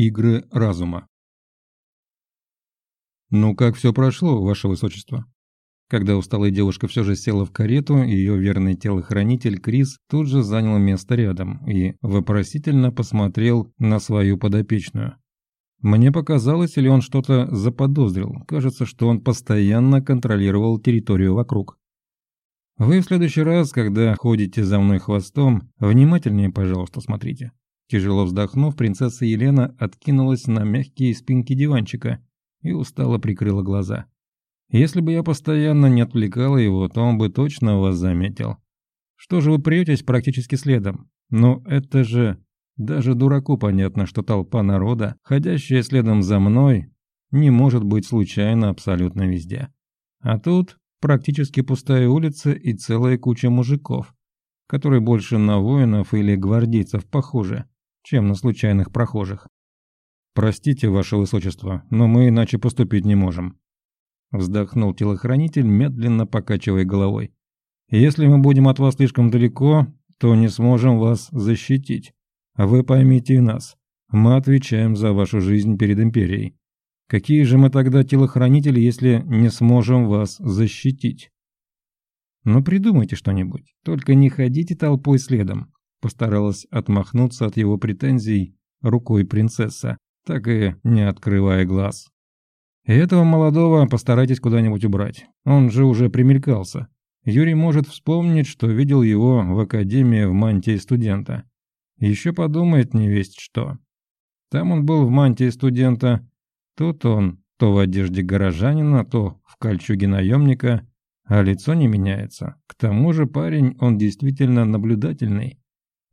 Игры разума. «Ну, как все прошло, ваше высочество?» Когда усталая девушка все же села в карету, ее верный телохранитель Крис тут же занял место рядом и вопросительно посмотрел на свою подопечную. Мне показалось, или он что-то заподозрил. Кажется, что он постоянно контролировал территорию вокруг. Вы в следующий раз, когда ходите за мной хвостом, внимательнее, пожалуйста, смотрите. Тяжело вздохнув, принцесса Елена откинулась на мягкие спинки диванчика и устало прикрыла глаза. Если бы я постоянно не отвлекала его, то он бы точно вас заметил. Что же вы претесь практически следом? Ну, это же... Даже дураку понятно, что толпа народа, ходящая следом за мной, не может быть случайно абсолютно везде. А тут практически пустая улица и целая куча мужиков, которые больше на воинов или гвардейцев похожи, чем на случайных прохожих. «Простите, ваше высочество, но мы иначе поступить не можем», Вздохнул телохранитель, медленно покачивая головой. «Если мы будем от вас слишком далеко, то не сможем вас защитить. Вы поймите и нас. Мы отвечаем за вашу жизнь перед Империей. Какие же мы тогда телохранители, если не сможем вас защитить?» «Ну придумайте что-нибудь, только не ходите толпой следом», постаралась отмахнуться от его претензий рукой принцесса, так и не открывая глаз. Этого молодого постарайтесь куда-нибудь убрать. Он же уже примелькался. Юрий может вспомнить, что видел его в академии в мантии студента. Еще подумает не весть что. Там он был в мантии студента. Тут он то в одежде горожанина, то в кольчуге наемника, а лицо не меняется. К тому же парень, он действительно наблюдательный.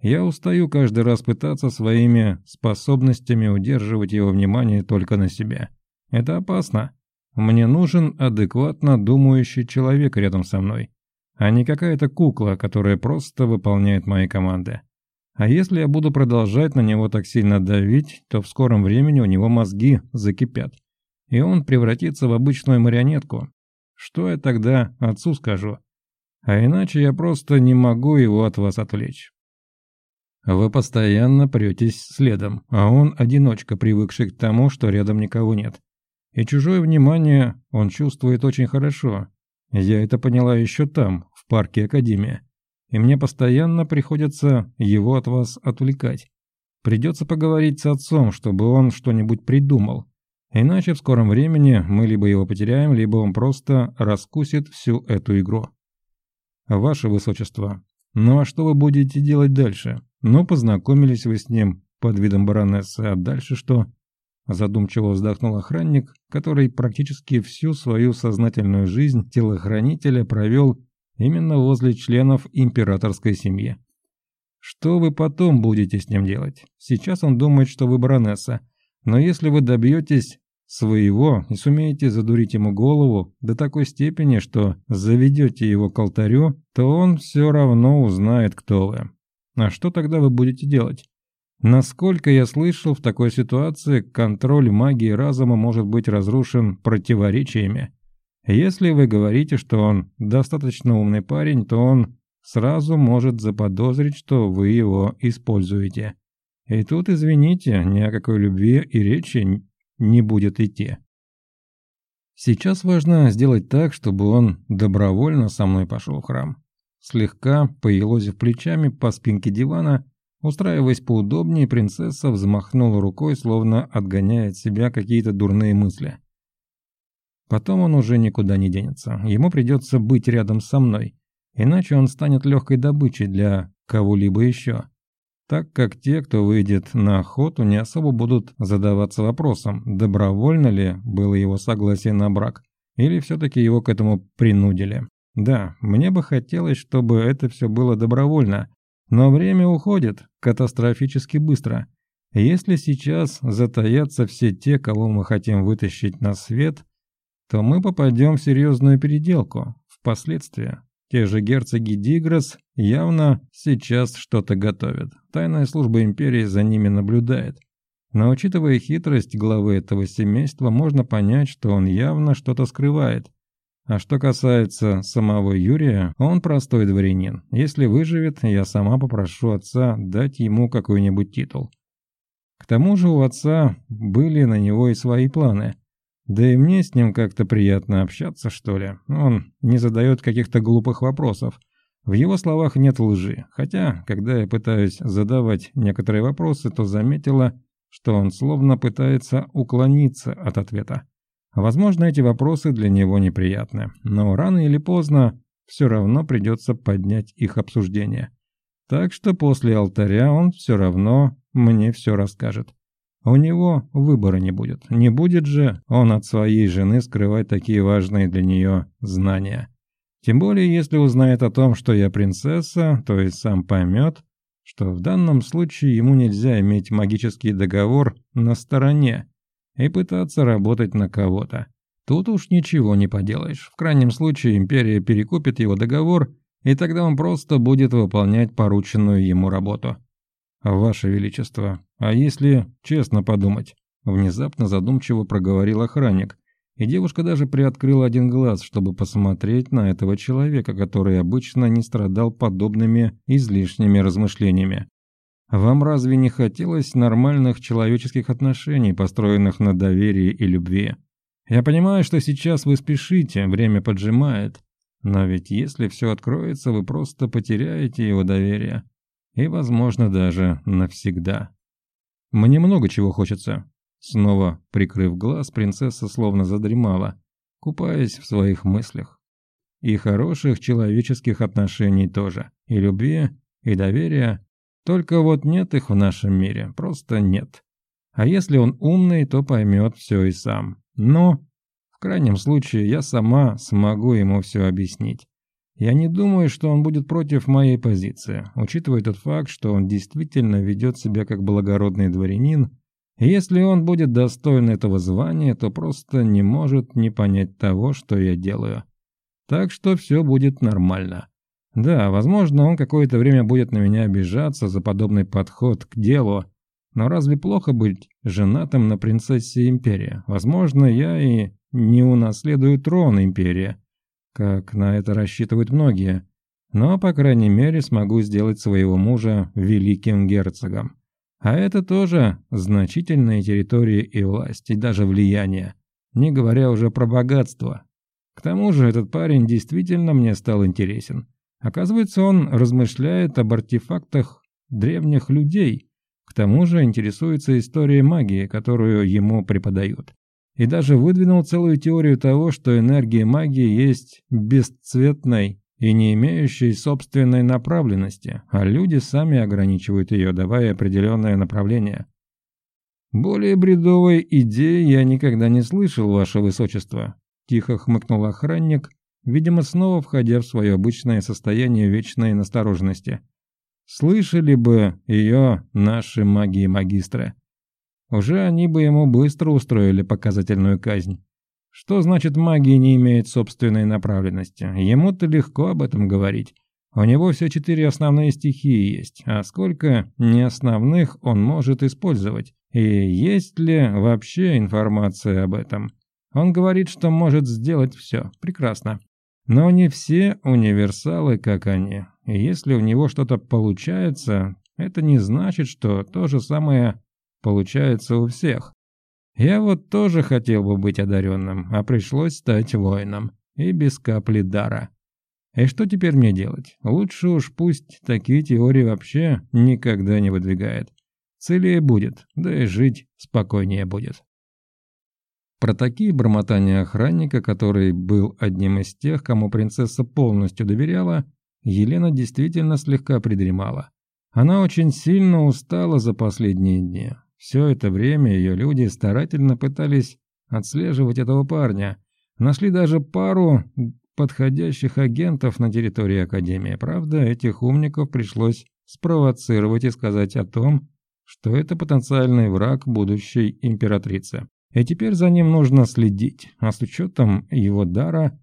Я устаю каждый раз пытаться своими способностями удерживать его внимание только на себе. Это опасно. Мне нужен адекватно думающий человек рядом со мной, а не какая-то кукла, которая просто выполняет мои команды. А если я буду продолжать на него так сильно давить, то в скором времени у него мозги закипят, и он превратится в обычную марионетку. Что я тогда отцу скажу? А иначе я просто не могу его от вас отвлечь. Вы постоянно претесь следом, а он одиночка, привыкший к тому, что рядом никого нет. И чужое внимание он чувствует очень хорошо. Я это поняла еще там, в парке Академия. И мне постоянно приходится его от вас отвлекать. Придется поговорить с отцом, чтобы он что-нибудь придумал. Иначе в скором времени мы либо его потеряем, либо он просто раскусит всю эту игру. Ваше Высочество, ну а что вы будете делать дальше? Ну, познакомились вы с ним под видом баронессы, а дальше что? Задумчиво вздохнул охранник, который практически всю свою сознательную жизнь телохранителя провел именно возле членов императорской семьи. Что вы потом будете с ним делать? Сейчас он думает, что вы баронесса, но если вы добьетесь своего и сумеете задурить ему голову до такой степени, что заведете его к алтарю, то он все равно узнает, кто вы. А что тогда вы будете делать? Насколько я слышал, в такой ситуации контроль магии разума может быть разрушен противоречиями. Если вы говорите, что он достаточно умный парень, то он сразу может заподозрить, что вы его используете. И тут, извините, ни о какой любви и речи не будет идти. Сейчас важно сделать так, чтобы он добровольно со мной пошел в храм. Слегка поелозив плечами по спинке дивана, Устраиваясь поудобнее, принцесса взмахнула рукой, словно отгоняя от себя какие-то дурные мысли. Потом он уже никуда не денется. Ему придется быть рядом со мной, иначе он станет легкой добычей для кого-либо еще. Так как те, кто выйдет на охоту, не особо будут задаваться вопросом, добровольно ли было его согласие на брак, или все-таки его к этому принудили. Да, мне бы хотелось, чтобы это все было добровольно, но время уходит катастрофически быстро. Если сейчас затаятся все те, кого мы хотим вытащить на свет, то мы попадем в серьезную переделку. Впоследствии те же герцоги Дигрос явно сейчас что-то готовят. Тайная служба империи за ними наблюдает. Но учитывая хитрость главы этого семейства, можно понять, что он явно что-то скрывает. А что касается самого Юрия, он простой дворянин. Если выживет, я сама попрошу отца дать ему какой-нибудь титул. К тому же у отца были на него и свои планы. Да и мне с ним как-то приятно общаться, что ли. Он не задает каких-то глупых вопросов. В его словах нет лжи, хотя, когда я пытаюсь задавать некоторые вопросы, то заметила, что он словно пытается уклониться от ответа. Возможно, эти вопросы для него неприятны, но рано или поздно все равно придется поднять их обсуждение. Так что после алтаря он все равно мне все расскажет. У него выбора не будет. Не будет же он от своей жены скрывать такие важные для нее знания. Тем более, если узнает о том, что я принцесса, то и сам поймет, что в данном случае ему нельзя иметь магический договор на стороне и пытаться работать на кого-то. Тут уж ничего не поделаешь. В крайнем случае империя перекупит его договор, и тогда он просто будет выполнять порученную ему работу. «Ваше Величество, а если честно подумать?» Внезапно задумчиво проговорил охранник, и девушка даже приоткрыла один глаз, чтобы посмотреть на этого человека, который обычно не страдал подобными излишними размышлениями. Вам разве не хотелось нормальных человеческих отношений, построенных на доверии и любви? Я понимаю, что сейчас вы спешите, время поджимает. Но ведь если все откроется, вы просто потеряете его доверие. И, возможно, даже навсегда. Мне много чего хочется. Снова прикрыв глаз, принцесса словно задремала, купаясь в своих мыслях. И хороших человеческих отношений тоже. И любви, и доверия. Только вот нет их в нашем мире. Просто нет. А если он умный, то поймет все и сам. Но, в крайнем случае, я сама смогу ему все объяснить. Я не думаю, что он будет против моей позиции, учитывая тот факт, что он действительно ведет себя как благородный дворянин, если он будет достоин этого звания, то просто не может не понять того, что я делаю. Так что все будет нормально. Да, возможно, он какое-то время будет на меня обижаться за подобный подход к делу, но разве плохо быть женатым на принцессе Империи? Возможно, я и не унаследую трон Империи, как на это рассчитывают многие, но, по крайней мере, смогу сделать своего мужа великим герцогом. А это тоже значительные территории и власть, и даже влияние, не говоря уже про богатство. К тому же этот парень действительно мне стал интересен. Оказывается, он размышляет об артефактах древних людей, к тому же интересуется историей магии, которую ему преподают. И даже выдвинул целую теорию того, что энергия магии есть бесцветной и не имеющей собственной направленности, а люди сами ограничивают ее, давая определенное направление. «Более бредовой идеи я никогда не слышал, ваше высочество», – тихо хмыкнул охранник, видимо, снова входя в свое обычное состояние вечной настороженности – Слышали бы ее наши маги и магистры. Уже они бы ему быстро устроили показательную казнь. Что значит магия не имеет собственной направленности? Ему-то легко об этом говорить. У него все четыре основные стихии есть, а сколько неосновных он может использовать? И есть ли вообще информация об этом? Он говорит, что может сделать все. Прекрасно. Но не все универсалы, как они. И если у него что-то получается, это не значит, что то же самое получается у всех. Я вот тоже хотел бы быть одаренным, а пришлось стать воином. И без капли дара. И что теперь мне делать? Лучше уж пусть такие теории вообще никогда не выдвигает. Целее будет, да и жить спокойнее будет. Про такие бормотания охранника, который был одним из тех, кому принцесса полностью доверяла, Елена действительно слегка придремала. Она очень сильно устала за последние дни. Все это время ее люди старательно пытались отслеживать этого парня. Нашли даже пару подходящих агентов на территории Академии. Правда, этих умников пришлось спровоцировать и сказать о том, что это потенциальный враг будущей императрицы. И теперь за ним нужно следить, а с учетом его дара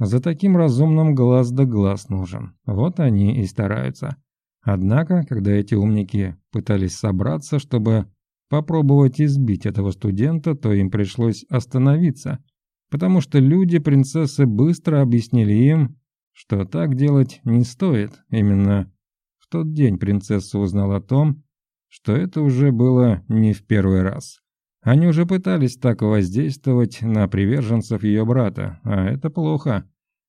за таким разумным глаз да глаз нужен. Вот они и стараются. Однако, когда эти умники пытались собраться, чтобы попробовать избить этого студента, то им пришлось остановиться, потому что люди принцессы быстро объяснили им, что так делать не стоит. Именно в тот день принцесса узнала о том, что это уже было не в первый раз. Они уже пытались так воздействовать на приверженцев ее брата, а это плохо.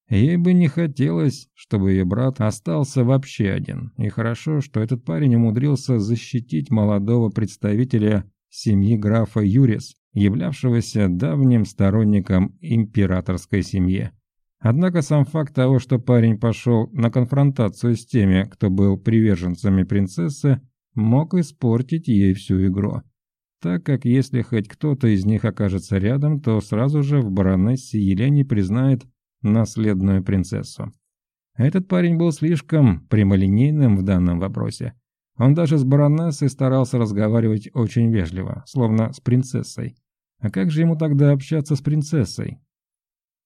Ей бы не хотелось, чтобы ее брат остался вообще один. И хорошо, что этот парень умудрился защитить молодого представителя семьи графа Юрис, являвшегося давним сторонником императорской семьи. Однако сам факт того, что парень пошел на конфронтацию с теми, кто был приверженцами принцессы, мог испортить ей всю игру. Так как если хоть кто-то из них окажется рядом, то сразу же в баронессе Елене признает наследную принцессу. Этот парень был слишком прямолинейным в данном вопросе. Он даже с баронессой старался разговаривать очень вежливо, словно с принцессой. А как же ему тогда общаться с принцессой?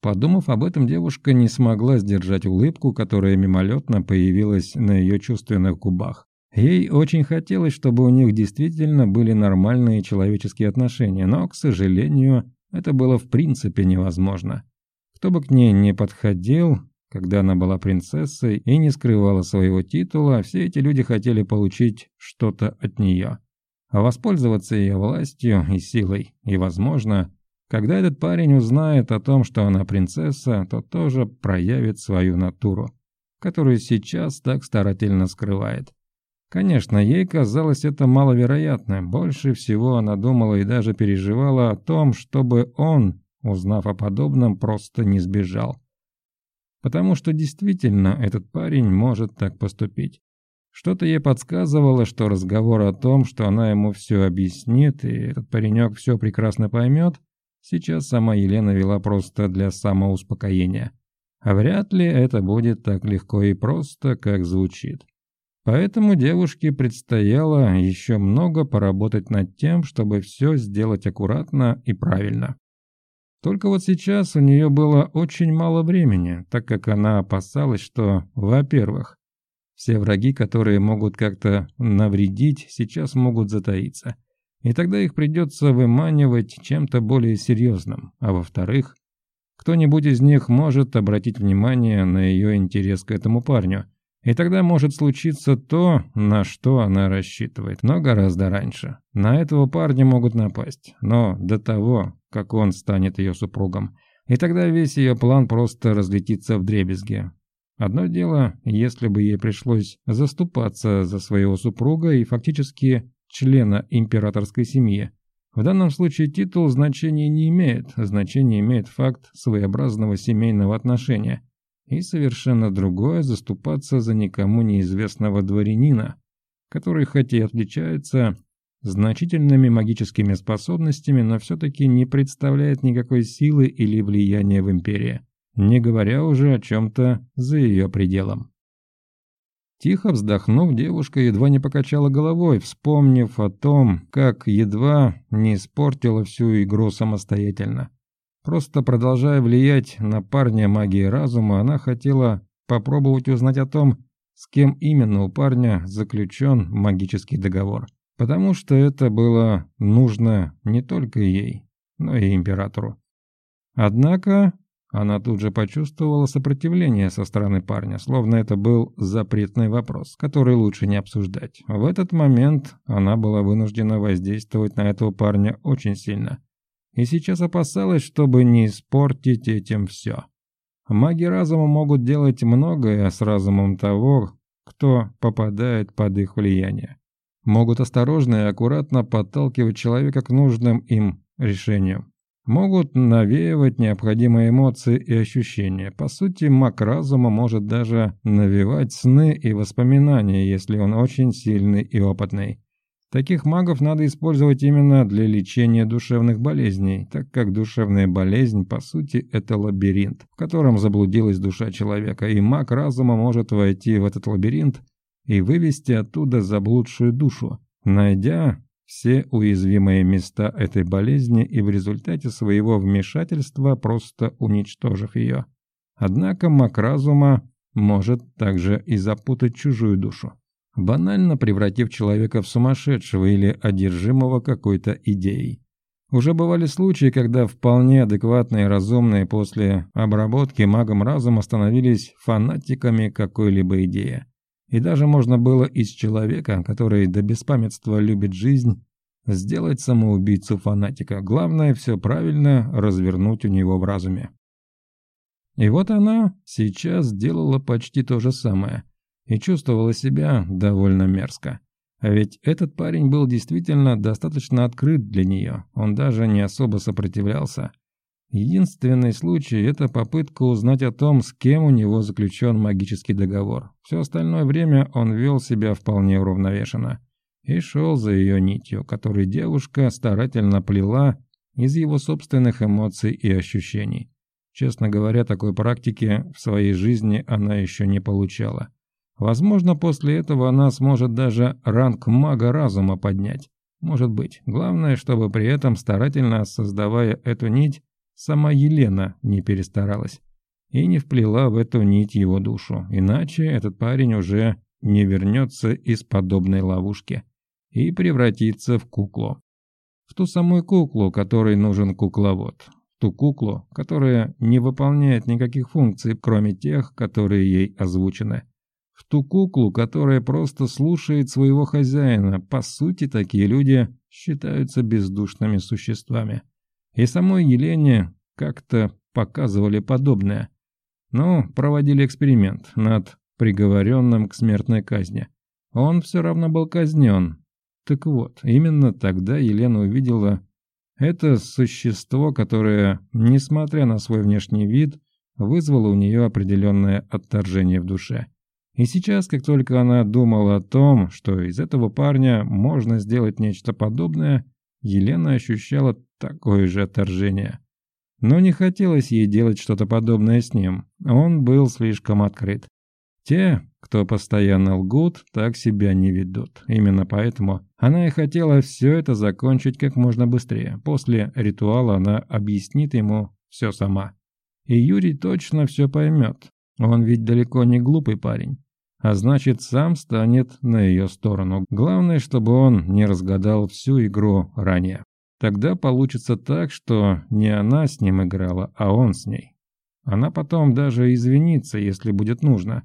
Подумав об этом, девушка не смогла сдержать улыбку, которая мимолетно появилась на ее чувственных губах. Ей очень хотелось, чтобы у них действительно были нормальные человеческие отношения, но, к сожалению, это было в принципе невозможно. Кто бы к ней не подходил, когда она была принцессой и не скрывала своего титула, все эти люди хотели получить что-то от нее. А воспользоваться ее властью и силой. И, возможно, когда этот парень узнает о том, что она принцесса, то тоже проявит свою натуру, которую сейчас так старательно скрывает. Конечно, ей казалось это маловероятно. Больше всего она думала и даже переживала о том, чтобы он узнав о подобном, просто не сбежал. Потому что действительно этот парень может так поступить. Что-то ей подсказывало, что разговор о том, что она ему все объяснит, и этот паренек все прекрасно поймет, сейчас сама Елена вела просто для самоуспокоения. А вряд ли это будет так легко и просто, как звучит. Поэтому девушке предстояло еще много поработать над тем, чтобы все сделать аккуратно и правильно. Только вот сейчас у нее было очень мало времени, так как она опасалась, что, во-первых, все враги, которые могут как-то навредить, сейчас могут затаиться. И тогда их придется выманивать чем-то более серьезным. А во-вторых, кто-нибудь из них может обратить внимание на ее интерес к этому парню. И тогда может случиться то, на что она рассчитывает, но гораздо раньше. На этого парня могут напасть, но до того, как он станет ее супругом. И тогда весь ее план просто разлетится в дребезги. Одно дело, если бы ей пришлось заступаться за своего супруга и фактически члена императорской семьи. В данном случае титул значения не имеет, значение имеет факт своеобразного семейного отношения. И совершенно другое заступаться за никому неизвестного дворянина, который хоть и отличается значительными магическими способностями, но все-таки не представляет никакой силы или влияния в Империи, не говоря уже о чем-то за ее пределом. Тихо вздохнув, девушка едва не покачала головой, вспомнив о том, как едва не испортила всю игру самостоятельно. Просто продолжая влиять на парня магии разума, она хотела попробовать узнать о том, с кем именно у парня заключен магический договор потому что это было нужно не только ей, но и императору. Однако она тут же почувствовала сопротивление со стороны парня, словно это был запретный вопрос, который лучше не обсуждать. В этот момент она была вынуждена воздействовать на этого парня очень сильно. И сейчас опасалась, чтобы не испортить этим все. Маги разума могут делать многое с разумом того, кто попадает под их влияние могут осторожно и аккуратно подталкивать человека к нужным им решениям. Могут навеивать необходимые эмоции и ощущения. По сути, маг разума может даже навевать сны и воспоминания, если он очень сильный и опытный. Таких магов надо использовать именно для лечения душевных болезней, так как душевная болезнь, по сути, это лабиринт, в котором заблудилась душа человека, и маг разума может войти в этот лабиринт и вывести оттуда заблудшую душу, найдя все уязвимые места этой болезни и в результате своего вмешательства просто уничтожив ее. Однако маг разума может также и запутать чужую душу, банально превратив человека в сумасшедшего или одержимого какой-то идеей. Уже бывали случаи, когда вполне адекватные и разумные после обработки магом разума становились фанатиками какой-либо идеи. И даже можно было из человека, который до беспамятства любит жизнь, сделать самоубийцу-фанатика. Главное, все правильно развернуть у него в разуме. И вот она сейчас делала почти то же самое и чувствовала себя довольно мерзко. А ведь этот парень был действительно достаточно открыт для нее, он даже не особо сопротивлялся. Единственный случай – это попытка узнать о том, с кем у него заключен магический договор. Все остальное время он вел себя вполне уравновешенно и шел за ее нитью, которую девушка старательно плела из его собственных эмоций и ощущений. Честно говоря, такой практики в своей жизни она еще не получала. Возможно, после этого она сможет даже ранг мага разума поднять. Может быть. Главное, чтобы при этом, старательно создавая эту нить, сама Елена не перестаралась и не вплела в эту нить его душу. Иначе этот парень уже не вернется из подобной ловушки и превратится в куклу. В ту самую куклу, которой нужен кукловод. Ту куклу, которая не выполняет никаких функций, кроме тех, которые ей озвучены в ту куклу, которая просто слушает своего хозяина. По сути, такие люди считаются бездушными существами. И самой Елене как-то показывали подобное. Но проводили эксперимент над приговоренным к смертной казни. Он все равно был казнен. Так вот, именно тогда Елена увидела это существо, которое, несмотря на свой внешний вид, вызвало у нее определенное отторжение в душе. И сейчас, как только она думала о том, что из этого парня можно сделать нечто подобное, Елена ощущала такое же отторжение. Но не хотелось ей делать что-то подобное с ним, он был слишком открыт. Те, кто постоянно лгут, так себя не ведут. Именно поэтому она и хотела все это закончить как можно быстрее. После ритуала она объяснит ему все сама. И Юрий точно все поймет. Он ведь далеко не глупый парень. А значит, сам станет на ее сторону. Главное, чтобы он не разгадал всю игру ранее. Тогда получится так, что не она с ним играла, а он с ней. Она потом даже извинится, если будет нужно.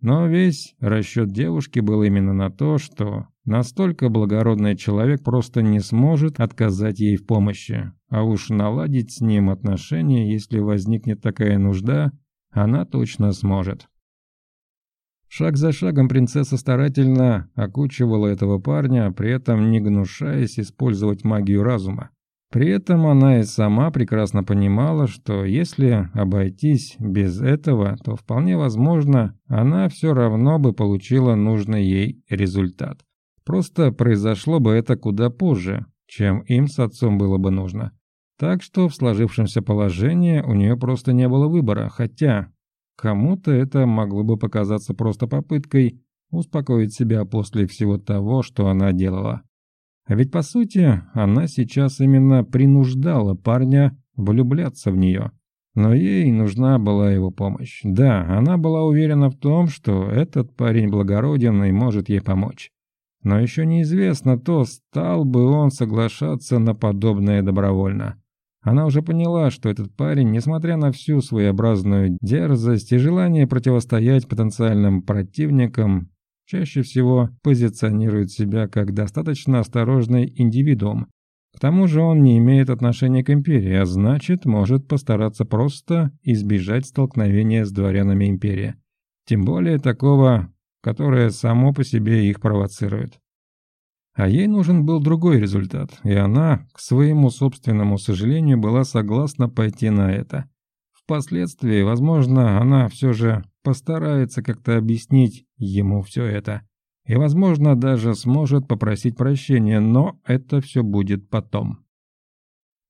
Но весь расчет девушки был именно на то, что настолько благородный человек просто не сможет отказать ей в помощи. А уж наладить с ним отношения, если возникнет такая нужда, она точно сможет. Шаг за шагом принцесса старательно окучивала этого парня, при этом не гнушаясь использовать магию разума. При этом она и сама прекрасно понимала, что если обойтись без этого, то вполне возможно, она все равно бы получила нужный ей результат. Просто произошло бы это куда позже, чем им с отцом было бы нужно. Так что в сложившемся положении у нее просто не было выбора, хотя Кому-то это могло бы показаться просто попыткой успокоить себя после всего того, что она делала. А ведь по сути, она сейчас именно принуждала парня влюбляться в нее. Но ей нужна была его помощь. Да, она была уверена в том, что этот парень благороден и может ей помочь. Но еще неизвестно то, стал бы он соглашаться на подобное добровольно. Она уже поняла, что этот парень, несмотря на всю своеобразную дерзость и желание противостоять потенциальным противникам, чаще всего позиционирует себя как достаточно осторожный индивидуум. К тому же он не имеет отношения к империи, а значит, может постараться просто избежать столкновения с дворянами империи. Тем более такого, которое само по себе их провоцирует. А ей нужен был другой результат, и она, к своему собственному сожалению, была согласна пойти на это. Впоследствии, возможно, она все же постарается как-то объяснить ему все это. И, возможно, даже сможет попросить прощения, но это все будет потом.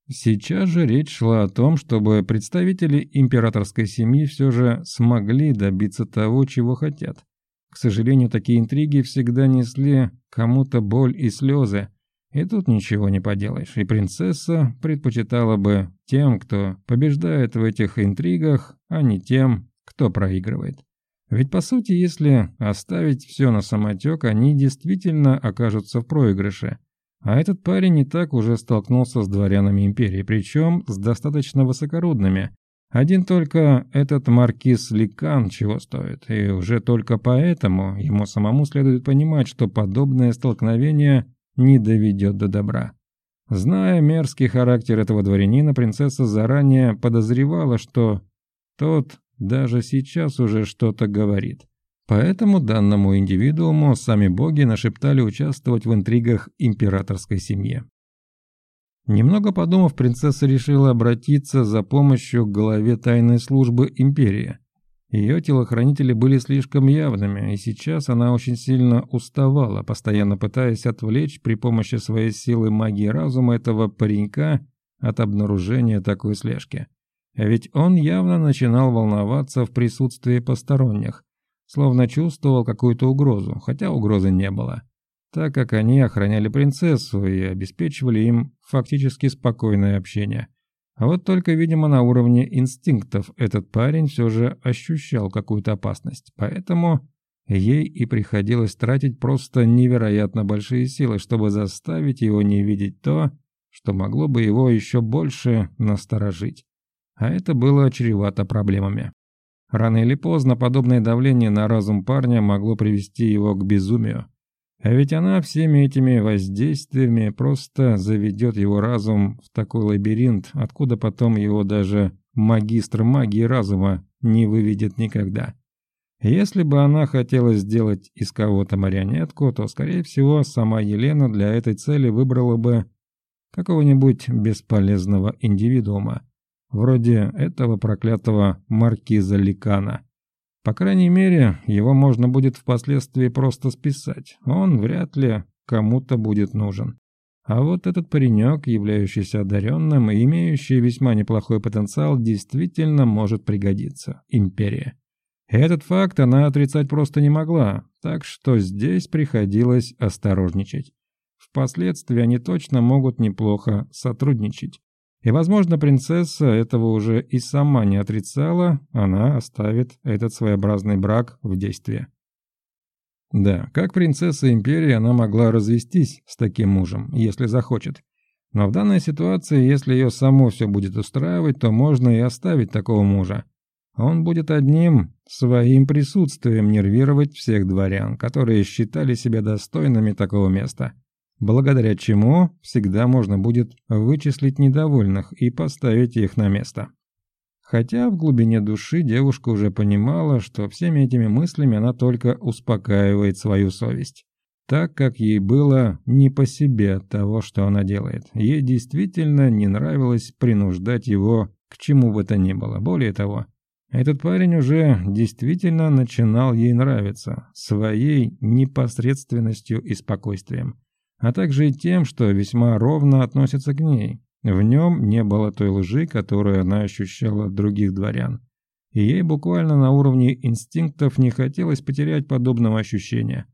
Сейчас же речь шла о том, чтобы представители императорской семьи все же смогли добиться того, чего хотят. К сожалению, такие интриги всегда несли кому-то боль и слезы, и тут ничего не поделаешь. И принцесса предпочитала бы тем, кто побеждает в этих интригах, а не тем, кто проигрывает. Ведь по сути, если оставить все на самотек, они действительно окажутся в проигрыше. А этот парень не так уже столкнулся с дворянами империи, причем с достаточно высокородными. Один только этот маркиз Ликан чего стоит, и уже только поэтому ему самому следует понимать, что подобное столкновение не доведет до добра. Зная мерзкий характер этого дворянина, принцесса заранее подозревала, что тот даже сейчас уже что-то говорит. Поэтому данному индивидууму сами боги нашептали участвовать в интригах императорской семьи. Немного подумав, принцесса решила обратиться за помощью к главе тайной службы империи. Ее телохранители были слишком явными, и сейчас она очень сильно уставала, постоянно пытаясь отвлечь при помощи своей силы магии разума этого паренька от обнаружения такой слежки. А ведь он явно начинал волноваться в присутствии посторонних, словно чувствовал какую-то угрозу, хотя угрозы не было, так как они охраняли принцессу и обеспечивали им фактически спокойное общение. А вот только, видимо, на уровне инстинктов этот парень все же ощущал какую-то опасность, поэтому ей и приходилось тратить просто невероятно большие силы, чтобы заставить его не видеть то, что могло бы его еще больше насторожить. А это было чревато проблемами. Рано или поздно подобное давление на разум парня могло привести его к безумию. А ведь она всеми этими воздействиями просто заведет его разум в такой лабиринт, откуда потом его даже магистр магии разума не выведет никогда. Если бы она хотела сделать из кого-то марионетку, то, скорее всего, сама Елена для этой цели выбрала бы какого-нибудь бесполезного индивидуума, вроде этого проклятого маркиза Ликана. По крайней мере, его можно будет впоследствии просто списать, он вряд ли кому-то будет нужен. А вот этот паренек, являющийся одаренным и имеющий весьма неплохой потенциал, действительно может пригодиться. Империя. Этот факт она отрицать просто не могла, так что здесь приходилось осторожничать. Впоследствии они точно могут неплохо сотрудничать. И, возможно, принцесса этого уже и сама не отрицала, она оставит этот своеобразный брак в действии. Да, как принцесса империи она могла развестись с таким мужем, если захочет. Но в данной ситуации, если ее само все будет устраивать, то можно и оставить такого мужа. Он будет одним своим присутствием нервировать всех дворян, которые считали себя достойными такого места благодаря чему всегда можно будет вычислить недовольных и поставить их на место. Хотя в глубине души девушка уже понимала, что всеми этими мыслями она только успокаивает свою совесть, так как ей было не по себе от того, что она делает. Ей действительно не нравилось принуждать его к чему бы то ни было. Более того, этот парень уже действительно начинал ей нравиться своей непосредственностью и спокойствием а также и тем, что весьма ровно относится к ней. В нем не было той лжи, которую она ощущала от других дворян. И ей буквально на уровне инстинктов не хотелось потерять подобного ощущения.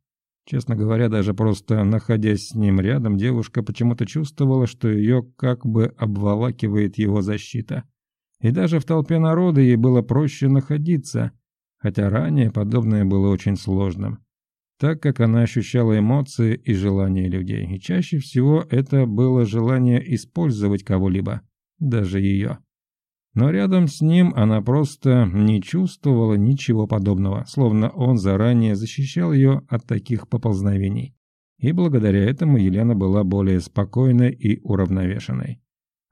Честно говоря, даже просто находясь с ним рядом, девушка почему-то чувствовала, что ее как бы обволакивает его защита. И даже в толпе народа ей было проще находиться, хотя ранее подобное было очень сложным так как она ощущала эмоции и желания людей, и чаще всего это было желание использовать кого-либо, даже ее. Но рядом с ним она просто не чувствовала ничего подобного, словно он заранее защищал ее от таких поползновений. И благодаря этому Елена была более спокойной и уравновешенной.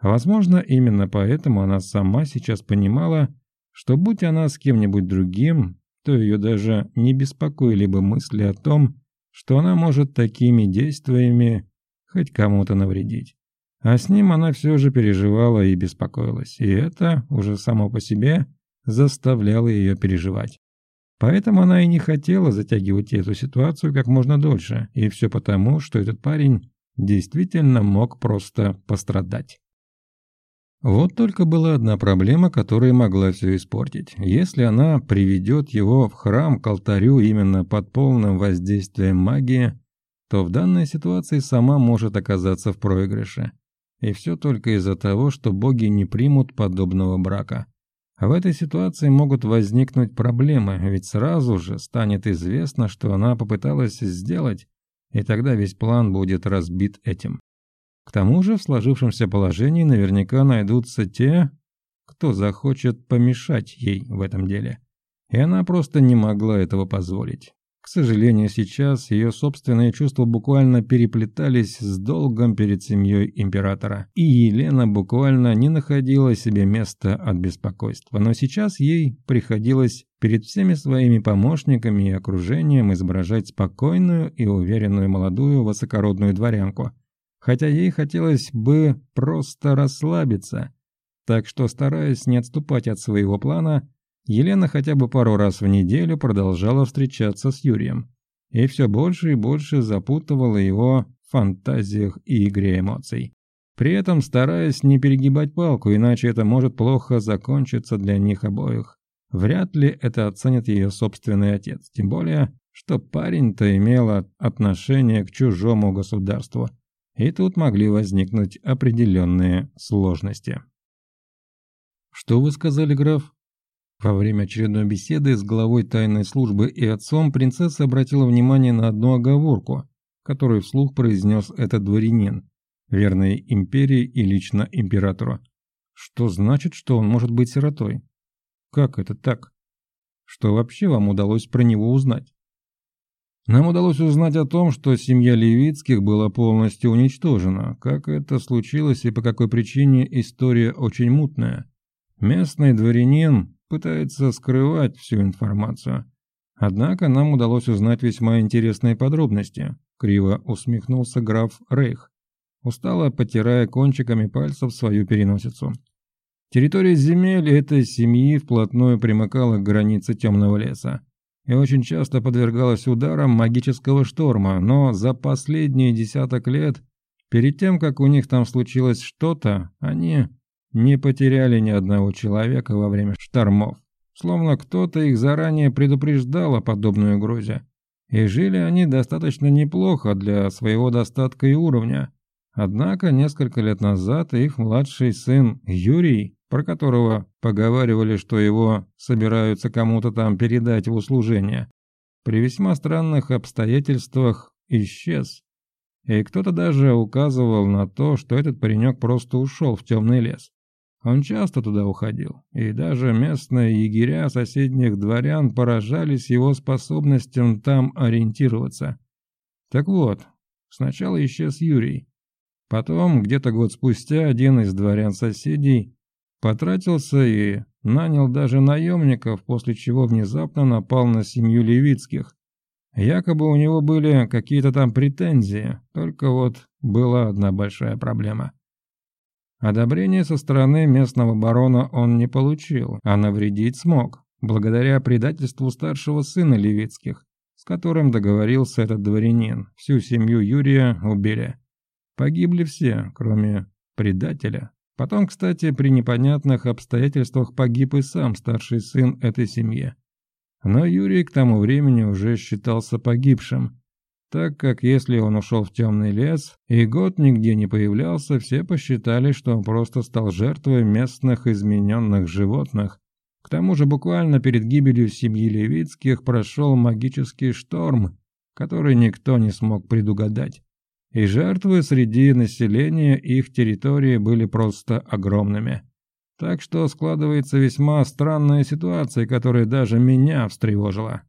Возможно, именно поэтому она сама сейчас понимала, что будь она с кем-нибудь другим, то ее даже не беспокоили бы мысли о том, что она может такими действиями хоть кому-то навредить. А с ним она все же переживала и беспокоилась, и это уже само по себе заставляло ее переживать. Поэтому она и не хотела затягивать эту ситуацию как можно дольше, и все потому, что этот парень действительно мог просто пострадать. Вот только была одна проблема, которая могла все испортить. Если она приведет его в храм к алтарю именно под полным воздействием магии, то в данной ситуации сама может оказаться в проигрыше. И все только из-за того, что боги не примут подобного брака. В этой ситуации могут возникнуть проблемы, ведь сразу же станет известно, что она попыталась сделать, и тогда весь план будет разбит этим. К тому же в сложившемся положении наверняка найдутся те, кто захочет помешать ей в этом деле. И она просто не могла этого позволить. К сожалению, сейчас ее собственные чувства буквально переплетались с долгом перед семьей императора, и Елена буквально не находила себе места от беспокойства. Но сейчас ей приходилось перед всеми своими помощниками и окружением изображать спокойную и уверенную молодую высокородную дворянку, хотя ей хотелось бы просто расслабиться. Так что, стараясь не отступать от своего плана, Елена хотя бы пару раз в неделю продолжала встречаться с Юрием. И все больше и больше запутывала его в фантазиях и игре эмоций. При этом стараясь не перегибать палку, иначе это может плохо закончиться для них обоих. Вряд ли это оценит ее собственный отец, тем более, что парень-то имел отношение к чужому государству. И тут могли возникнуть определенные сложности. «Что вы сказали, граф?» Во время очередной беседы с главой тайной службы и отцом принцесса обратила внимание на одну оговорку, которую вслух произнес этот дворянин, верный империи и лично императору. Что значит, что он может быть сиротой? Как это так? Что вообще вам удалось про него узнать? Нам удалось узнать о том, что семья Левицких была полностью уничтожена. Как это случилось и по какой причине, история очень мутная. Местный дворянин пытается скрывать всю информацию. Однако нам удалось узнать весьма интересные подробности. Криво усмехнулся граф Рейх, устало потирая кончиками пальцев свою переносицу. Территория земель этой семьи вплотную примыкала к границе темного леса и очень часто подвергалась ударам магического шторма, но за последние десяток лет, перед тем, как у них там случилось что-то, они не потеряли ни одного человека во время штормов. Словно кто-то их заранее предупреждал о подобной угрозе. И жили они достаточно неплохо для своего достатка и уровня. Однако несколько лет назад их младший сын Юрий, про которого поговаривали, что его собираются кому-то там передать в услужение, при весьма странных обстоятельствах исчез. И кто-то даже указывал на то, что этот паренек просто ушел в темный лес. Он часто туда уходил, и даже местные егеря соседних дворян поражались его способностям там ориентироваться. Так вот, сначала исчез Юрий. Потом, где-то год спустя, один из дворян-соседей потратился и нанял даже наемников, после чего внезапно напал на семью Левицких. Якобы у него были какие-то там претензии, только вот была одна большая проблема. Одобрения со стороны местного барона он не получил, а навредить смог, благодаря предательству старшего сына Левицких, с которым договорился этот дворянин. Всю семью Юрия убили. Погибли все, кроме предателя. Потом, кстати, при непонятных обстоятельствах погиб и сам старший сын этой семьи. Но Юрий к тому времени уже считался погибшим, так как если он ушел в темный лес и год нигде не появлялся, все посчитали, что он просто стал жертвой местных измененных животных. К тому же буквально перед гибелью семьи Левицких прошел магический шторм, который никто не смог предугадать. И жертвы среди населения их территории были просто огромными. Так что складывается весьма странная ситуация, которая даже меня встревожила.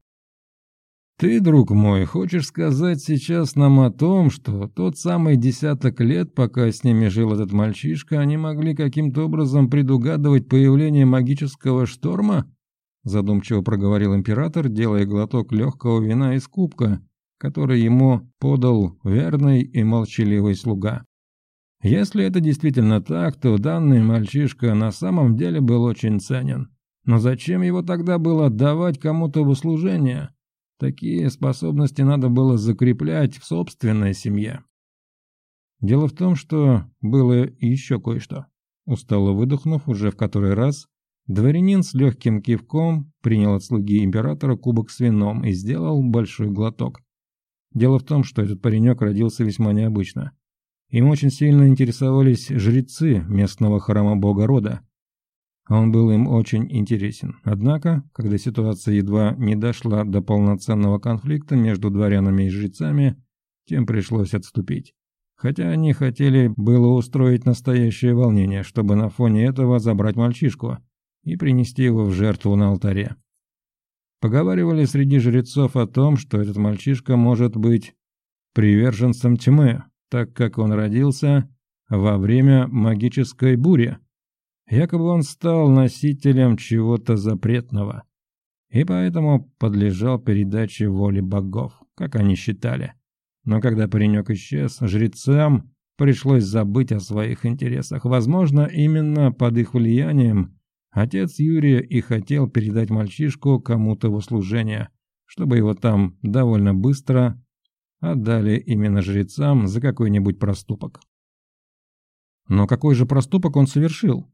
Ты, друг мой, хочешь сказать сейчас нам о том, что тот самый десяток лет, пока с ними жил этот мальчишка, они могли каким-то образом предугадывать появление магического шторма? Задумчиво проговорил император, делая глоток легкого вина из кубка, который ему подал верный и молчаливый слуга. Если это действительно так, то данный мальчишка на самом деле был очень ценен. Но зачем его тогда было отдавать кому-то в услужение? Такие способности надо было закреплять в собственной семье. Дело в том, что было еще кое-что. Устало выдохнув уже в который раз, дворянин с легким кивком принял от слуги императора кубок с вином и сделал большой глоток. Дело в том, что этот паренек родился весьма необычно. Им очень сильно интересовались жрецы местного храма бога рода, он был им очень интересен. Однако, когда ситуация едва не дошла до полноценного конфликта между дворянами и жрецами, тем пришлось отступить. Хотя они хотели было устроить настоящее волнение, чтобы на фоне этого забрать мальчишку и принести его в жертву на алтаре. Поговаривали среди жрецов о том, что этот мальчишка может быть приверженцем тьмы, так как он родился во время магической бури. Якобы он стал носителем чего-то запретного и поэтому подлежал передаче воли богов, как они считали. Но когда паренек исчез, жрецам пришлось забыть о своих интересах. Возможно, именно под их влиянием отец Юрия и хотел передать мальчишку кому-то в услужение, чтобы его там довольно быстро отдали именно жрецам за какой-нибудь проступок. Но какой же проступок он совершил?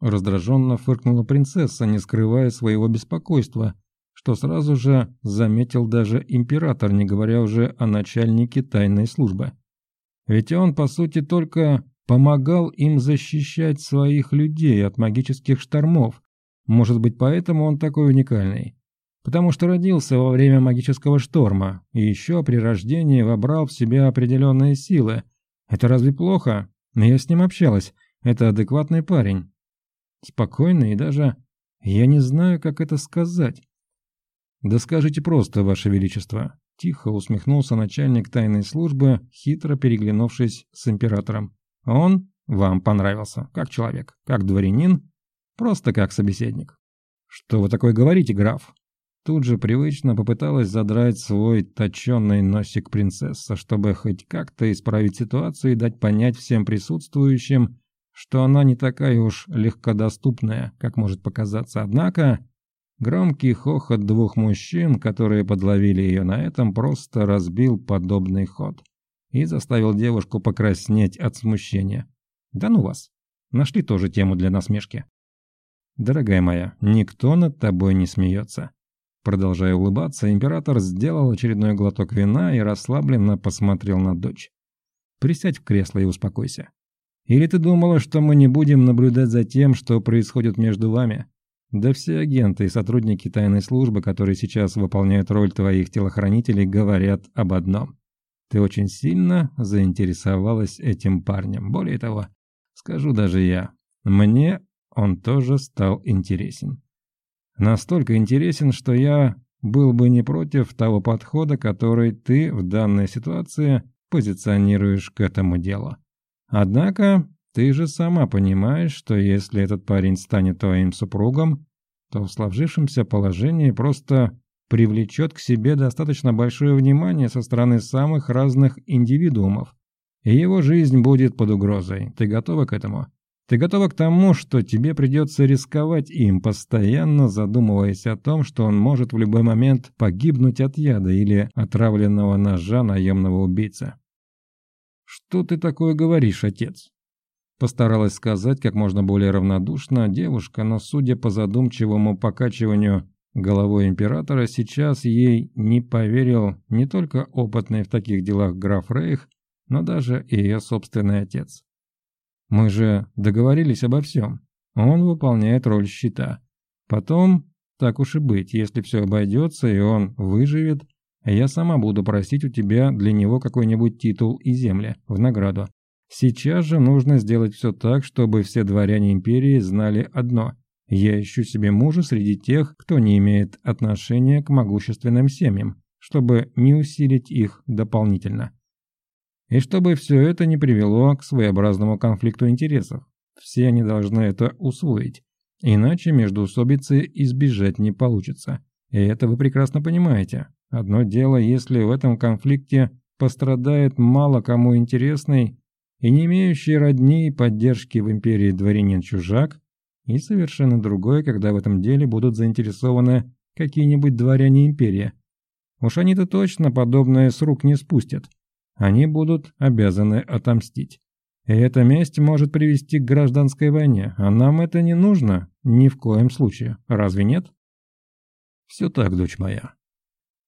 Раздраженно фыркнула принцесса, не скрывая своего беспокойства, что сразу же заметил даже император, не говоря уже о начальнике тайной службы. Ведь он, по сути, только помогал им защищать своих людей от магических штормов. Может быть, поэтому он такой уникальный. Потому что родился во время магического шторма, и еще при рождении вобрал в себя определенные силы. Это разве плохо? Я с ним общалась. Это адекватный парень. Спокойный и даже... Я не знаю, как это сказать. «Да скажите просто, Ваше Величество», – тихо усмехнулся начальник тайной службы, хитро переглянувшись с императором. «Он вам понравился, как человек, как дворянин, просто как собеседник». «Что вы такое говорите, граф?» Тут же привычно попыталась задрать свой точенный носик принцесса, чтобы хоть как-то исправить ситуацию и дать понять всем присутствующим, что она не такая уж легкодоступная, как может показаться. Однако Громкий хохот двух мужчин, которые подловили ее на этом, просто разбил подобный ход и заставил девушку покраснеть от смущения. «Да ну вас! Нашли тоже тему для насмешки». «Дорогая моя, никто над тобой не смеется». Продолжая улыбаться, император сделал очередной глоток вина и расслабленно посмотрел на дочь. «Присядь в кресло и успокойся. Или ты думала, что мы не будем наблюдать за тем, что происходит между вами?» Да все агенты и сотрудники тайной службы, которые сейчас выполняют роль твоих телохранителей, говорят об одном. Ты очень сильно заинтересовалась этим парнем. Более того, скажу даже я, мне он тоже стал интересен. Настолько интересен, что я был бы не против того подхода, который ты в данной ситуации позиционируешь к этому делу. Однако ты же сама понимаешь, что если этот парень станет твоим супругом, то в сложившемся положении просто привлечет к себе достаточно большое внимание со стороны самых разных индивидуумов. И его жизнь будет под угрозой. Ты готова к этому? Ты готова к тому, что тебе придется рисковать им, постоянно задумываясь о том, что он может в любой момент погибнуть от яда или отравленного ножа наемного убийцы? «Что ты такое говоришь, отец?» Постаралась сказать как можно более равнодушно девушка, но судя по задумчивому покачиванию головой императора, сейчас ей не поверил не только опытный в таких делах граф Рейх, но даже и ее собственный отец. Мы же договорились обо всем. Он выполняет роль щита. Потом, так уж и быть, если все обойдется и он выживет, я сама буду просить у тебя для него какой-нибудь титул и земли в награду. Сейчас же нужно сделать все так, чтобы все дворяне империи знали одно. Я ищу себе мужа среди тех, кто не имеет отношения к могущественным семьям, чтобы не усилить их дополнительно. И чтобы все это не привело к своеобразному конфликту интересов. Все они должны это усвоить. Иначе междоусобицы избежать не получится. И это вы прекрасно понимаете. Одно дело, если в этом конфликте пострадает мало кому интересный и не имеющий родни и поддержки в империи дворянин-чужак, и совершенно другое, когда в этом деле будут заинтересованы какие-нибудь дворяне империи. Уж они-то точно подобное с рук не спустят. Они будут обязаны отомстить. И эта месть может привести к гражданской войне, а нам это не нужно ни в коем случае. Разве нет? Все так, дочь моя.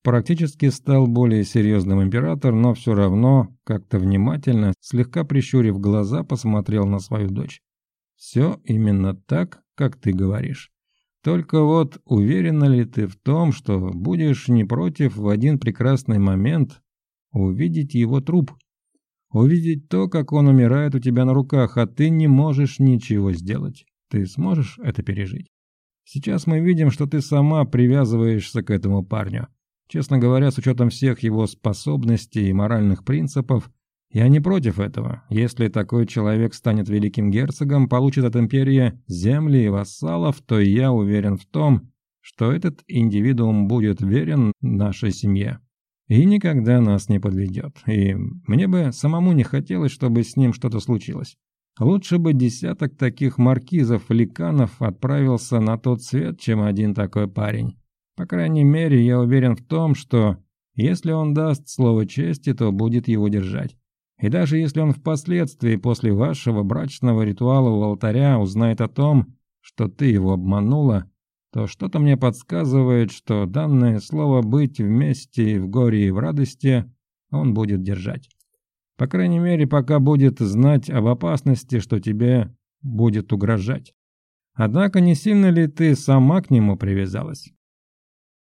Практически стал более серьезным император, но все равно, как-то внимательно, слегка прищурив глаза, посмотрел на свою дочь. «Все именно так, как ты говоришь. Только вот уверена ли ты в том, что будешь не против в один прекрасный момент увидеть его труп? Увидеть то, как он умирает у тебя на руках, а ты не можешь ничего сделать. Ты сможешь это пережить? Сейчас мы видим, что ты сама привязываешься к этому парню. Честно говоря, с учетом всех его способностей и моральных принципов, я не против этого. Если такой человек станет великим герцогом, получит от империи земли и вассалов, то я уверен в том, что этот индивидуум будет верен нашей семье и никогда нас не подведет. И мне бы самому не хотелось, чтобы с ним что-то случилось. Лучше бы десяток таких маркизов-ликанов отправился на тот свет, чем один такой парень. По крайней мере, я уверен в том, что если он даст слово чести, то будет его держать. И даже если он впоследствии после вашего брачного ритуала у алтаря узнает о том, что ты его обманула, то что-то мне подсказывает, что данное слово «быть вместе в горе и в радости» он будет держать. По крайней мере, пока будет знать об опасности, что тебе будет угрожать. Однако не сильно ли ты сама к нему привязалась?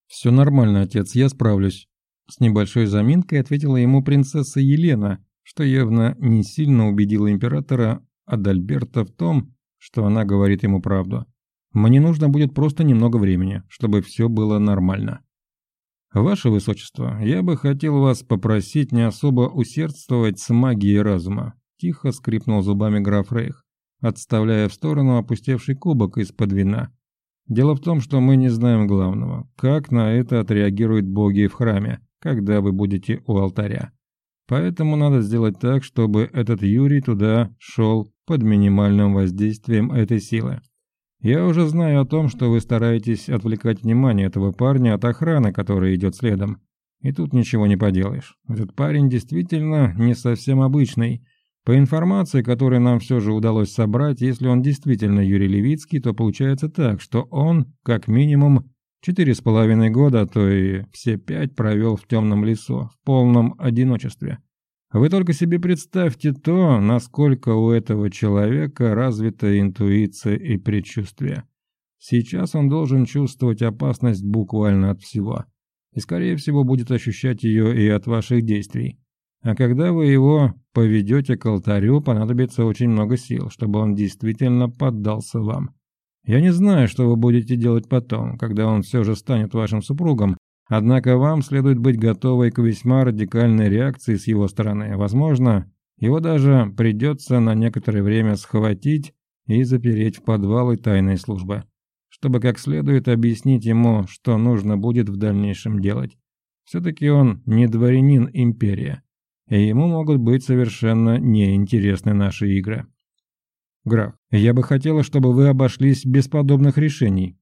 «Все нормально, отец, я справлюсь», — с небольшой заминкой ответила ему принцесса Елена, что явно не сильно убедило императора Адальберта в том, что она говорит ему правду. Мне нужно будет просто немного времени, чтобы все было нормально. Ваше Высочество, я бы хотел вас попросить не особо усердствовать с магией разума. Тихо скрипнул зубами граф Рейх, отставляя в сторону опустевший кубок из-под вина. Дело в том, что мы не знаем главного. Как на это отреагируют боги в храме, когда вы будете у алтаря. Поэтому надо сделать так, чтобы этот Юрий туда шел под минимальным воздействием этой силы. Я уже знаю о том, что вы стараетесь отвлекать внимание этого парня от охраны, которая идет следом. И тут ничего не поделаешь. Этот парень действительно не совсем обычный. По информации, которую нам все же удалось собрать, если он действительно Юрий Левицкий, то получается так, что он, как минимум, четыре с половиной года, то и все пять провел в темном лесу, в полном одиночестве. Вы только себе представьте то, насколько у этого человека развита интуиция и предчувствие. Сейчас он должен чувствовать опасность буквально от всего. И, скорее всего, будет ощущать ее и от ваших действий. А когда вы его поведете к алтарю, понадобится очень много сил, чтобы он действительно поддался вам. Я не знаю, что вы будете делать потом, когда он все же станет вашим супругом, Однако вам следует быть готовой к весьма радикальной реакции с его стороны. Возможно, его даже придется на некоторое время схватить и запереть в подвалы тайной службы, чтобы как следует объяснить ему, что нужно будет в дальнейшем делать. Все-таки он не дворянин империи, и ему могут быть совершенно неинтересны наши игры. Граф, я бы хотела, чтобы вы обошлись без подобных решений,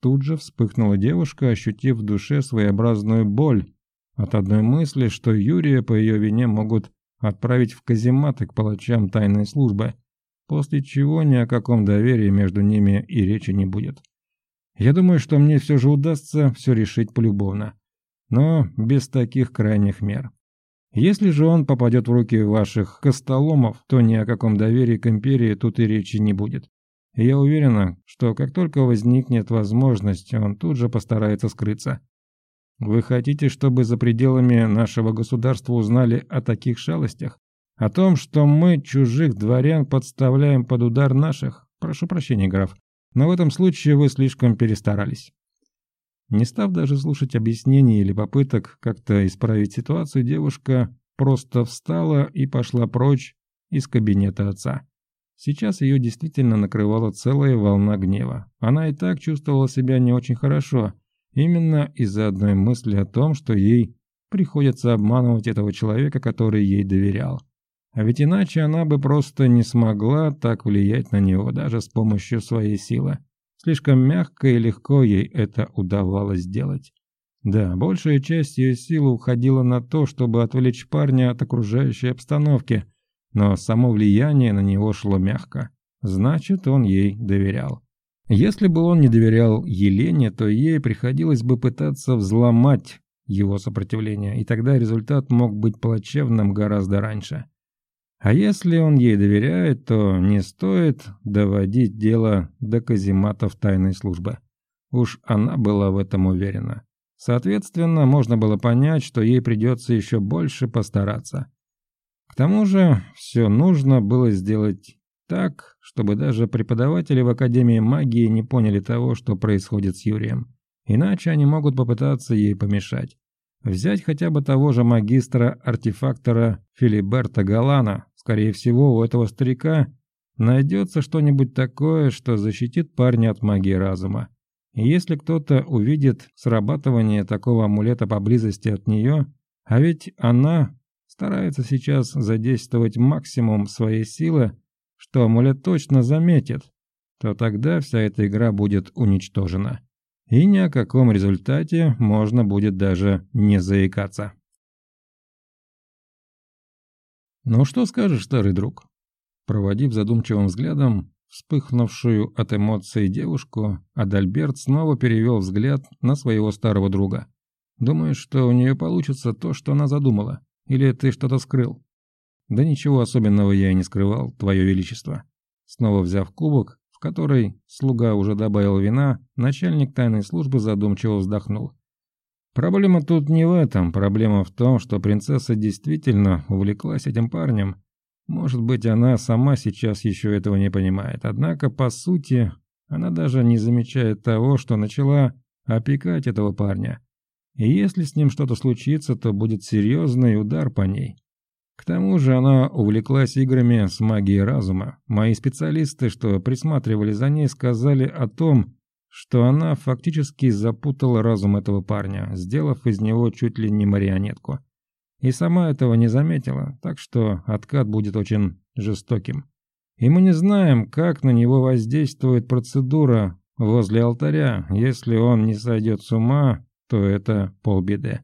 Тут же вспыхнула девушка, ощутив в душе своеобразную боль от одной мысли, что Юрия по ее вине могут отправить в казематы к палачам тайной службы, после чего ни о каком доверии между ними и речи не будет. Я думаю, что мне все же удастся все решить полюбовно, но без таких крайних мер. Если же он попадет в руки ваших костоломов, то ни о каком доверии к империи тут и речи не будет. Я уверена, что как только возникнет возможность, он тут же постарается скрыться. Вы хотите, чтобы за пределами нашего государства узнали о таких шалостях? О том, что мы чужих дворян подставляем под удар наших? Прошу прощения, граф, но в этом случае вы слишком перестарались. Не став даже слушать объяснений или попыток как-то исправить ситуацию, девушка просто встала и пошла прочь из кабинета отца. Сейчас ее действительно накрывала целая волна гнева. Она и так чувствовала себя не очень хорошо, именно из-за одной мысли о том, что ей приходится обманывать этого человека, который ей доверял. А ведь иначе она бы просто не смогла так влиять на него, даже с помощью своей силы. Слишком мягко и легко ей это удавалось сделать. Да, большая часть ее силы уходила на то, чтобы отвлечь парня от окружающей обстановки – но само влияние на него шло мягко. Значит, он ей доверял. Если бы он не доверял Елене, то ей приходилось бы пытаться взломать его сопротивление, и тогда результат мог быть плачевным гораздо раньше. А если он ей доверяет, то не стоит доводить дело до казематов тайной службы. Уж она была в этом уверена. Соответственно, можно было понять, что ей придется еще больше постараться тому же все нужно было сделать так, чтобы даже преподаватели в Академии магии не поняли того, что происходит с Юрием. Иначе они могут попытаться ей помешать. Взять хотя бы того же магистра-артефактора Филиберта Галана. Скорее всего, у этого старика найдется что-нибудь такое, что защитит парня от магии разума. И если кто-то увидит срабатывание такого амулета поблизости от нее, а ведь она старается сейчас задействовать максимум своей силы, что амулет точно заметит, то тогда вся эта игра будет уничтожена. И ни о каком результате можно будет даже не заикаться. «Ну что скажешь, старый друг?» Проводив задумчивым взглядом вспыхнувшую от эмоций девушку, Адальберт снова перевел взгляд на своего старого друга. «Думаешь, что у нее получится то, что она задумала? Или ты что-то скрыл?» «Да ничего особенного я и не скрывал, твое величество». Снова взяв кубок, в который слуга уже добавил вина, начальник тайной службы задумчиво вздохнул. Проблема тут не в этом, проблема в том, что принцесса действительно увлеклась этим парнем. Может быть, она сама сейчас еще этого не понимает, однако, по сути, она даже не замечает того, что начала опекать этого парня. И если с ним что-то случится, то будет серьезный удар по ней. К тому же она увлеклась играми с магией разума. Мои специалисты, что присматривали за ней, сказали о том, что она фактически запутала разум этого парня, сделав из него чуть ли не марионетку. И сама этого не заметила, так что откат будет очень жестоким. И мы не знаем, как на него воздействует процедура возле алтаря. Если он не сойдет с ума, то это полбеды.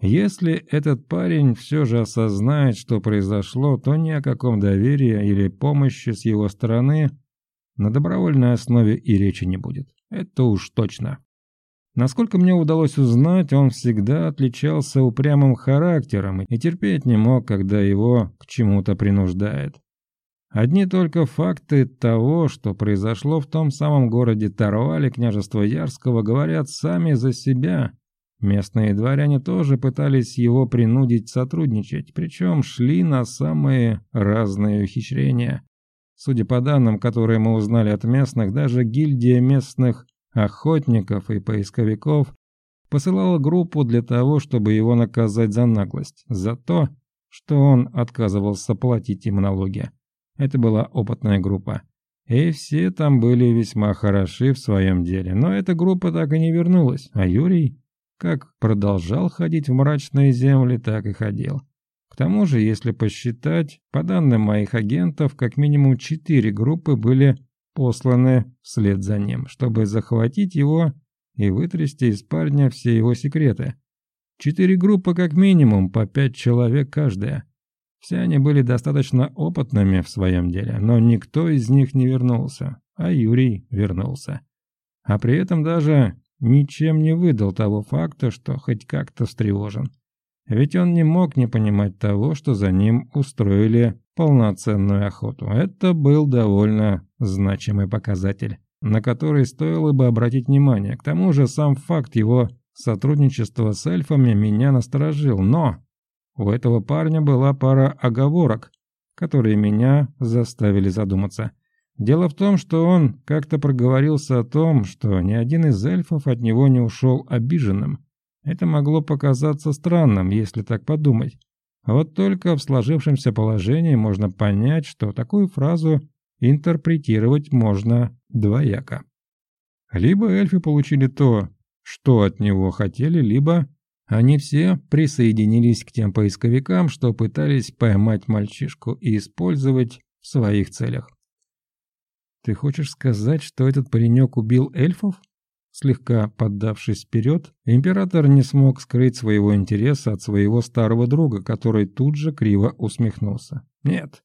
Если этот парень все же осознает, что произошло, то ни о каком доверии или помощи с его стороны на добровольной основе и речи не будет. Это уж точно. Насколько мне удалось узнать, он всегда отличался упрямым характером и терпеть не мог, когда его к чему-то принуждает. Одни только факты того, что произошло в том самом городе Тарвале княжества Ярского, говорят сами за себя – Местные дворяне тоже пытались его принудить сотрудничать, причем шли на самые разные ухищрения. Судя по данным, которые мы узнали от местных, даже гильдия местных охотников и поисковиков посылала группу для того, чтобы его наказать за наглость, за то, что он отказывался платить им налоги. Это была опытная группа. И все там были весьма хороши в своем деле. Но эта группа так и не вернулась, а Юрий как продолжал ходить в мрачные земли, так и ходил. К тому же, если посчитать, по данным моих агентов, как минимум четыре группы были посланы вслед за ним, чтобы захватить его и вытрясти из парня все его секреты. Четыре группы как минимум, по пять человек каждая. Все они были достаточно опытными в своем деле, но никто из них не вернулся, а Юрий вернулся. А при этом даже ничем не выдал того факта, что хоть как-то встревожен. Ведь он не мог не понимать того, что за ним устроили полноценную охоту. Это был довольно значимый показатель, на который стоило бы обратить внимание. К тому же сам факт его сотрудничества с эльфами меня насторожил, но у этого парня была пара оговорок, которые меня заставили задуматься – Дело в том, что он как-то проговорился о том, что ни один из эльфов от него не ушел обиженным. Это могло показаться странным, если так подумать. Вот только в сложившемся положении можно понять, что такую фразу интерпретировать можно двояко. Либо эльфы получили то, что от него хотели, либо они все присоединились к тем поисковикам, что пытались поймать мальчишку и использовать в своих целях. «Ты хочешь сказать, что этот паренек убил эльфов?» Слегка поддавшись вперед, император не смог скрыть своего интереса от своего старого друга, который тут же криво усмехнулся. «Нет.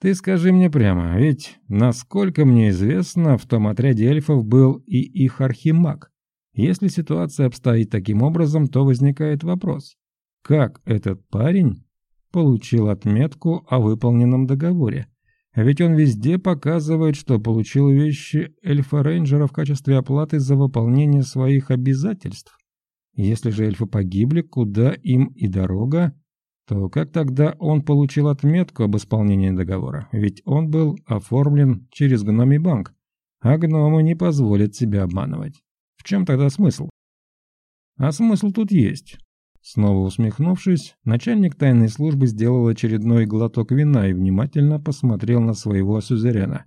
Ты скажи мне прямо, ведь, насколько мне известно, в том отряде эльфов был и их архимаг. Если ситуация обстоит таким образом, то возникает вопрос, как этот парень получил отметку о выполненном договоре? А ведь он везде показывает, что получил вещи эльфа-рейнджера в качестве оплаты за выполнение своих обязательств. Если же эльфы погибли, куда им и дорога, то как тогда он получил отметку об исполнении договора? Ведь он был оформлен через гномий банк, а гномы не позволят себя обманывать. В чем тогда смысл? А смысл тут есть. Снова усмехнувшись, начальник тайной службы сделал очередной глоток вина и внимательно посмотрел на своего сюзерена.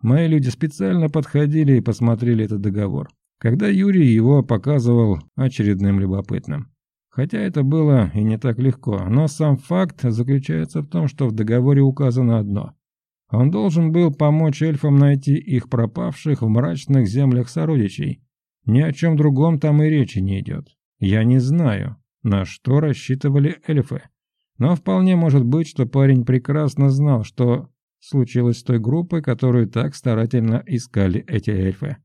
Мои люди специально подходили и посмотрели этот договор, когда Юрий его показывал очередным любопытным. Хотя это было и не так легко, но сам факт заключается в том, что в договоре указано одно. Он должен был помочь эльфам найти их пропавших в мрачных землях сородичей. Ни о чем другом там и речи не идет. Я не знаю, на что рассчитывали эльфы. Но вполне может быть, что парень прекрасно знал, что случилось с той группой, которую так старательно искали эти эльфы.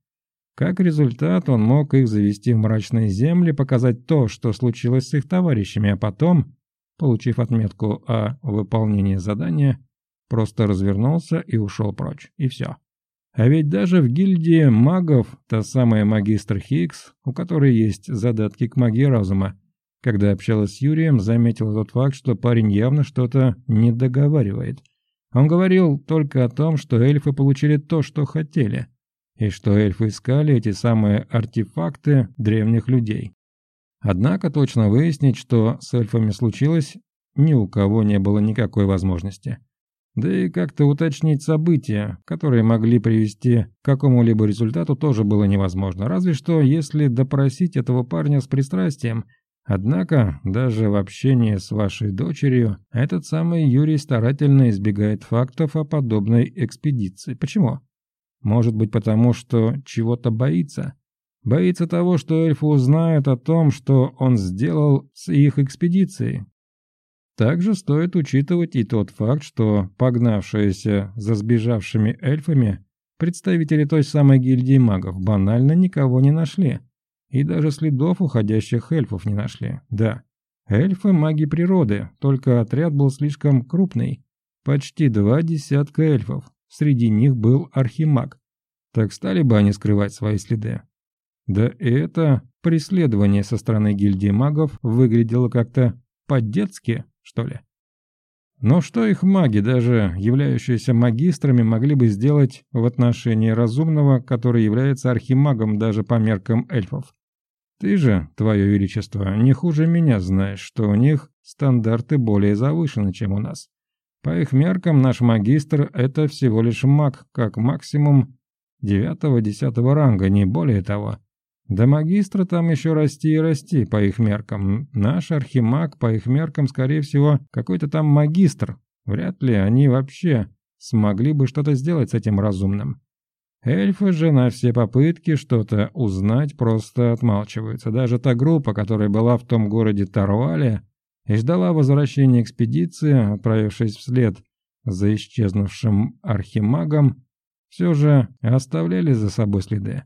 Как результат, он мог их завести в мрачные земли, показать то, что случилось с их товарищами, а потом, получив отметку о выполнении задания, просто развернулся и ушел прочь. И все. А ведь даже в гильдии магов та самая магистр Хиггс, у которой есть задатки к магии разума, когда общалась с Юрием, заметила тот факт, что парень явно что-то не договаривает. Он говорил только о том, что эльфы получили то, что хотели, и что эльфы искали эти самые артефакты древних людей. Однако точно выяснить, что с эльфами случилось, ни у кого не было никакой возможности. Да и как-то уточнить события, которые могли привести к какому-либо результату, тоже было невозможно. Разве что, если допросить этого парня с пристрастием Однако, даже в общении с вашей дочерью, этот самый Юрий старательно избегает фактов о подобной экспедиции. Почему? Может быть потому, что чего-то боится? Боится того, что эльфы узнают о том, что он сделал с их экспедицией. Также стоит учитывать и тот факт, что погнавшиеся за сбежавшими эльфами представители той самой гильдии магов банально никого не нашли. И даже следов уходящих эльфов не нашли. Да, эльфы – маги природы, только отряд был слишком крупный. Почти два десятка эльфов. Среди них был архимаг. Так стали бы они скрывать свои следы? Да и это преследование со стороны гильдии магов выглядело как-то по-детски, что ли. Но что их маги, даже являющиеся магистрами, могли бы сделать в отношении разумного, который является архимагом даже по меркам эльфов? Ты же, твое величество, не хуже меня знаешь, что у них стандарты более завышены, чем у нас. По их меркам наш магистр – это всего лишь маг, как максимум девятого-десятого ранга, не более того. До магистра там еще расти и расти, по их меркам. Наш архимаг, по их меркам, скорее всего, какой-то там магистр. Вряд ли они вообще смогли бы что-то сделать с этим разумным. Эльфы же на все попытки что-то узнать просто отмалчиваются. Даже та группа, которая была в том городе Тарвале и ждала возвращения экспедиции, отправившись вслед за исчезнувшим архимагом, все же оставляли за собой следы.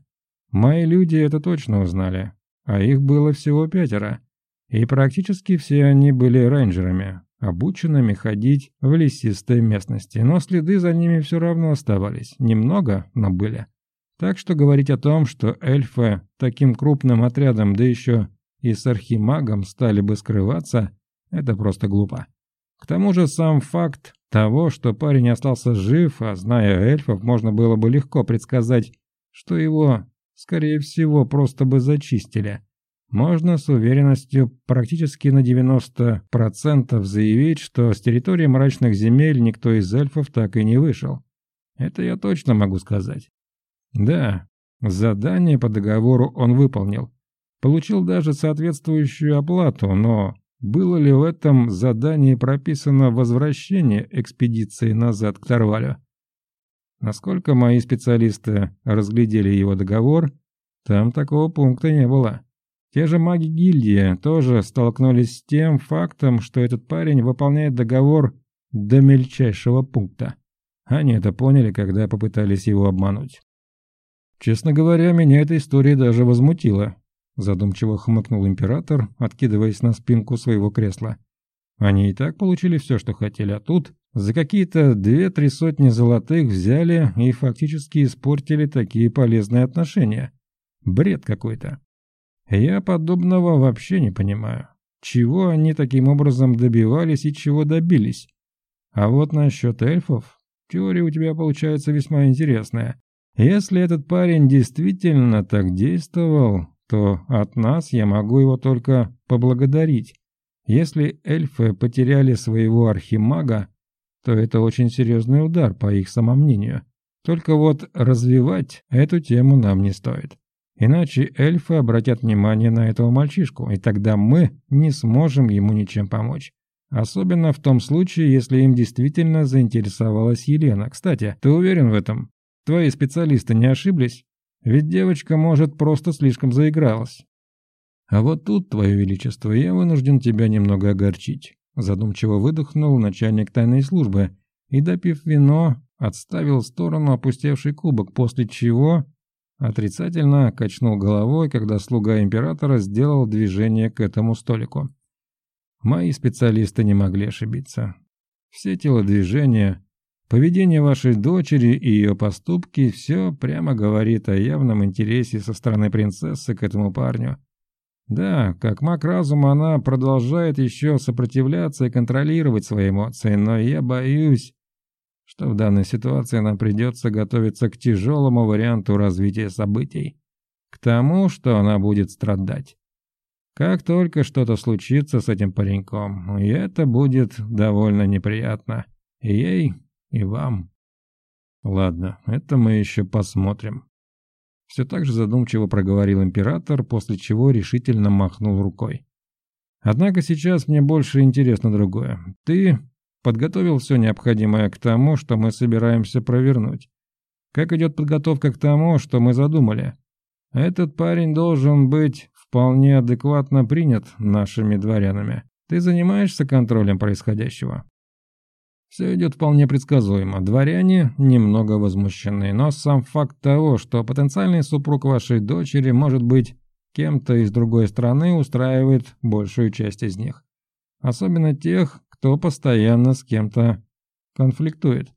Мои люди это точно узнали, а их было всего пятеро, и практически все они были рейнджерами, обученными ходить в лесистой местности, но следы за ними все равно оставались, немного, но были. Так что говорить о том, что эльфы таким крупным отрядом, да еще и с архимагом стали бы скрываться, это просто глупо. К тому же сам факт того, что парень остался жив, а зная эльфов, можно было бы легко предсказать, что его, скорее всего, просто бы зачистили. Можно с уверенностью практически на 90% заявить, что с территории мрачных земель никто из эльфов так и не вышел. Это я точно могу сказать. Да, задание по договору он выполнил. Получил даже соответствующую оплату, но было ли в этом задании прописано возвращение экспедиции назад к Тарвалю? Насколько мои специалисты разглядели его договор, там такого пункта не было. Те же маги гильдии тоже столкнулись с тем фактом, что этот парень выполняет договор до мельчайшего пункта. Они это поняли, когда попытались его обмануть. Честно говоря, меня эта история даже возмутила. Задумчиво хмыкнул император, откидываясь на спинку своего кресла. Они и так получили все, что хотели, а тут за какие-то две-три сотни золотых взяли и фактически испортили такие полезные отношения. Бред какой-то. Я подобного вообще не понимаю. чего они таким образом добивались и чего добились. А вот насчет эльфов, теория у тебя получается весьма интересная. Если этот парень действительно так действовал, то от нас я могу его только поблагодарить. Если эльфы потеряли своего архимага, то это очень серьезный удар, по их самомнению. Только вот развивать эту тему нам не стоит. Иначе эльфы обратят внимание на этого мальчишку, и тогда мы не сможем ему ничем помочь. Особенно в том случае, если им действительно заинтересовалась Елена. Кстати, ты уверен в этом? Твои специалисты не ошиблись? Ведь девочка, может, просто слишком заигралась. А вот тут, Твое Величество, я вынужден тебя немного огорчить. Задумчиво выдохнул начальник тайной службы и, допив вино, отставил в сторону опустевший кубок, после чего Отрицательно качнул головой, когда слуга императора сделал движение к этому столику. Мои специалисты не могли ошибиться. Все телодвижения, поведение вашей дочери и ее поступки – все прямо говорит о явном интересе со стороны принцессы к этому парню. Да, как маг разума она продолжает еще сопротивляться и контролировать свои эмоции, но я боюсь, что в данной ситуации нам придется готовиться к тяжелому варианту развития событий. К тому, что она будет страдать. Как только что-то случится с этим пареньком, и это будет довольно неприятно. И ей, и вам. Ладно, это мы еще посмотрим. Все так же задумчиво проговорил император, после чего решительно махнул рукой. Однако сейчас мне больше интересно другое. Ты подготовил все необходимое к тому, что мы собираемся провернуть. Как идет подготовка к тому, что мы задумали? Этот парень должен быть вполне адекватно принят нашими дворянами. Ты занимаешься контролем происходящего? Все идет вполне предсказуемо. Дворяне немного возмущены, но сам факт того, что потенциальный супруг вашей дочери может быть кем-то из другой страны, устраивает большую часть из них. Особенно тех, кто постоянно с кем-то конфликтует.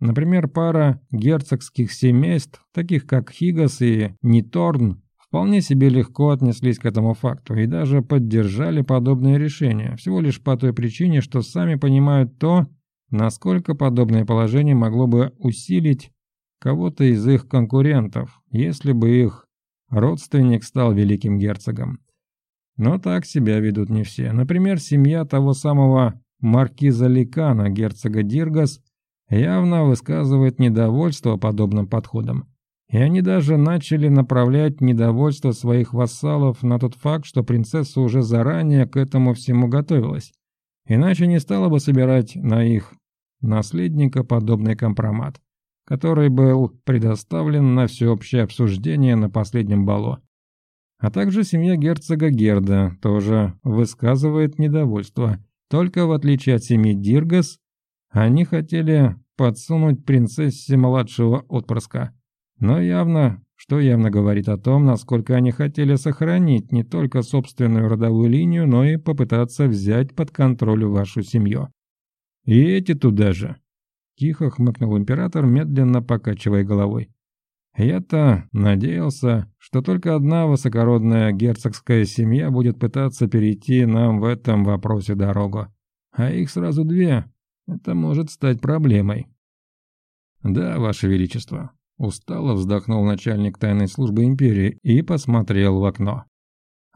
Например, пара герцогских семейств, таких как Хигас и Ниторн, вполне себе легко отнеслись к этому факту и даже поддержали подобное решение, всего лишь по той причине, что сами понимают то, насколько подобное положение могло бы усилить кого-то из их конкурентов, если бы их родственник стал великим герцогом. Но так себя ведут не все. Например, семья того самого маркиза Ликана, герцога Диргас, явно высказывает недовольство подобным подходом. И они даже начали направлять недовольство своих вассалов на тот факт, что принцесса уже заранее к этому всему готовилась. Иначе не стала бы собирать на их наследника подобный компромат, который был предоставлен на всеобщее обсуждение на последнем балу. А также семья герцога Герда тоже высказывает недовольство – только в отличие от семьи Диргас, они хотели подсунуть принцессе младшего отпрыска. Но явно, что явно говорит о том, насколько они хотели сохранить не только собственную родовую линию, но и попытаться взять под контроль вашу семью. И эти туда же. Тихо хмыкнул император, медленно покачивая головой. Я-то надеялся, что только одна высокородная герцогская семья будет пытаться перейти нам в этом вопросе дорогу. А их сразу две. Это может стать проблемой. Да, Ваше Величество. Устало вздохнул начальник тайной службы империи и посмотрел в окно.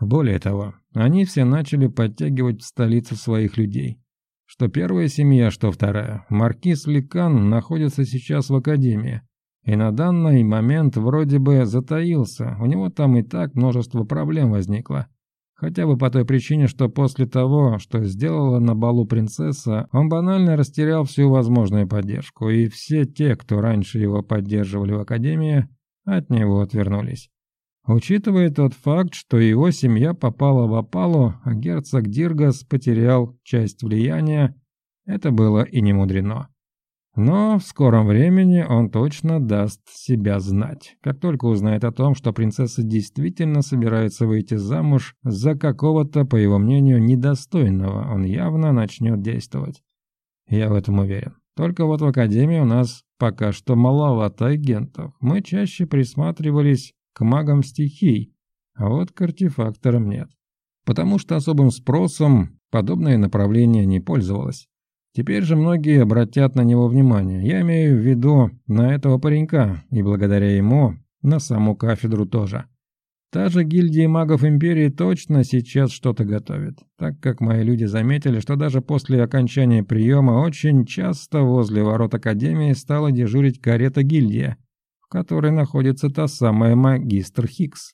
Более того, они все начали подтягивать в столицу своих людей. Что первая семья, что вторая. Маркиз Ликан находится сейчас в академии и на данный момент вроде бы затаился, у него там и так множество проблем возникло. Хотя бы по той причине, что после того, что сделала на балу принцесса, он банально растерял всю возможную поддержку, и все те, кто раньше его поддерживали в Академии, от него отвернулись. Учитывая тот факт, что его семья попала в опалу, а герцог Диргас потерял часть влияния, это было и не мудрено. Но в скором времени он точно даст себя знать, как только узнает о том, что принцесса действительно собирается выйти замуж за какого-то, по его мнению, недостойного, он явно начнет действовать. Я в этом уверен. Только вот в Академии у нас пока что маловато агентов. Мы чаще присматривались к магам стихий, а вот к артефакторам нет. потому что особым спросом подобное направление не пользовалось. Теперь же многие обратят на него внимание. Я имею в виду на этого паренька, и благодаря ему на саму кафедру тоже. Та же гильдия магов Империи точно сейчас что-то готовит, так как мои люди заметили, что даже после окончания приема очень часто возле ворот Академии стала дежурить карета гильдия, в которой находится та самая магистр Хикс.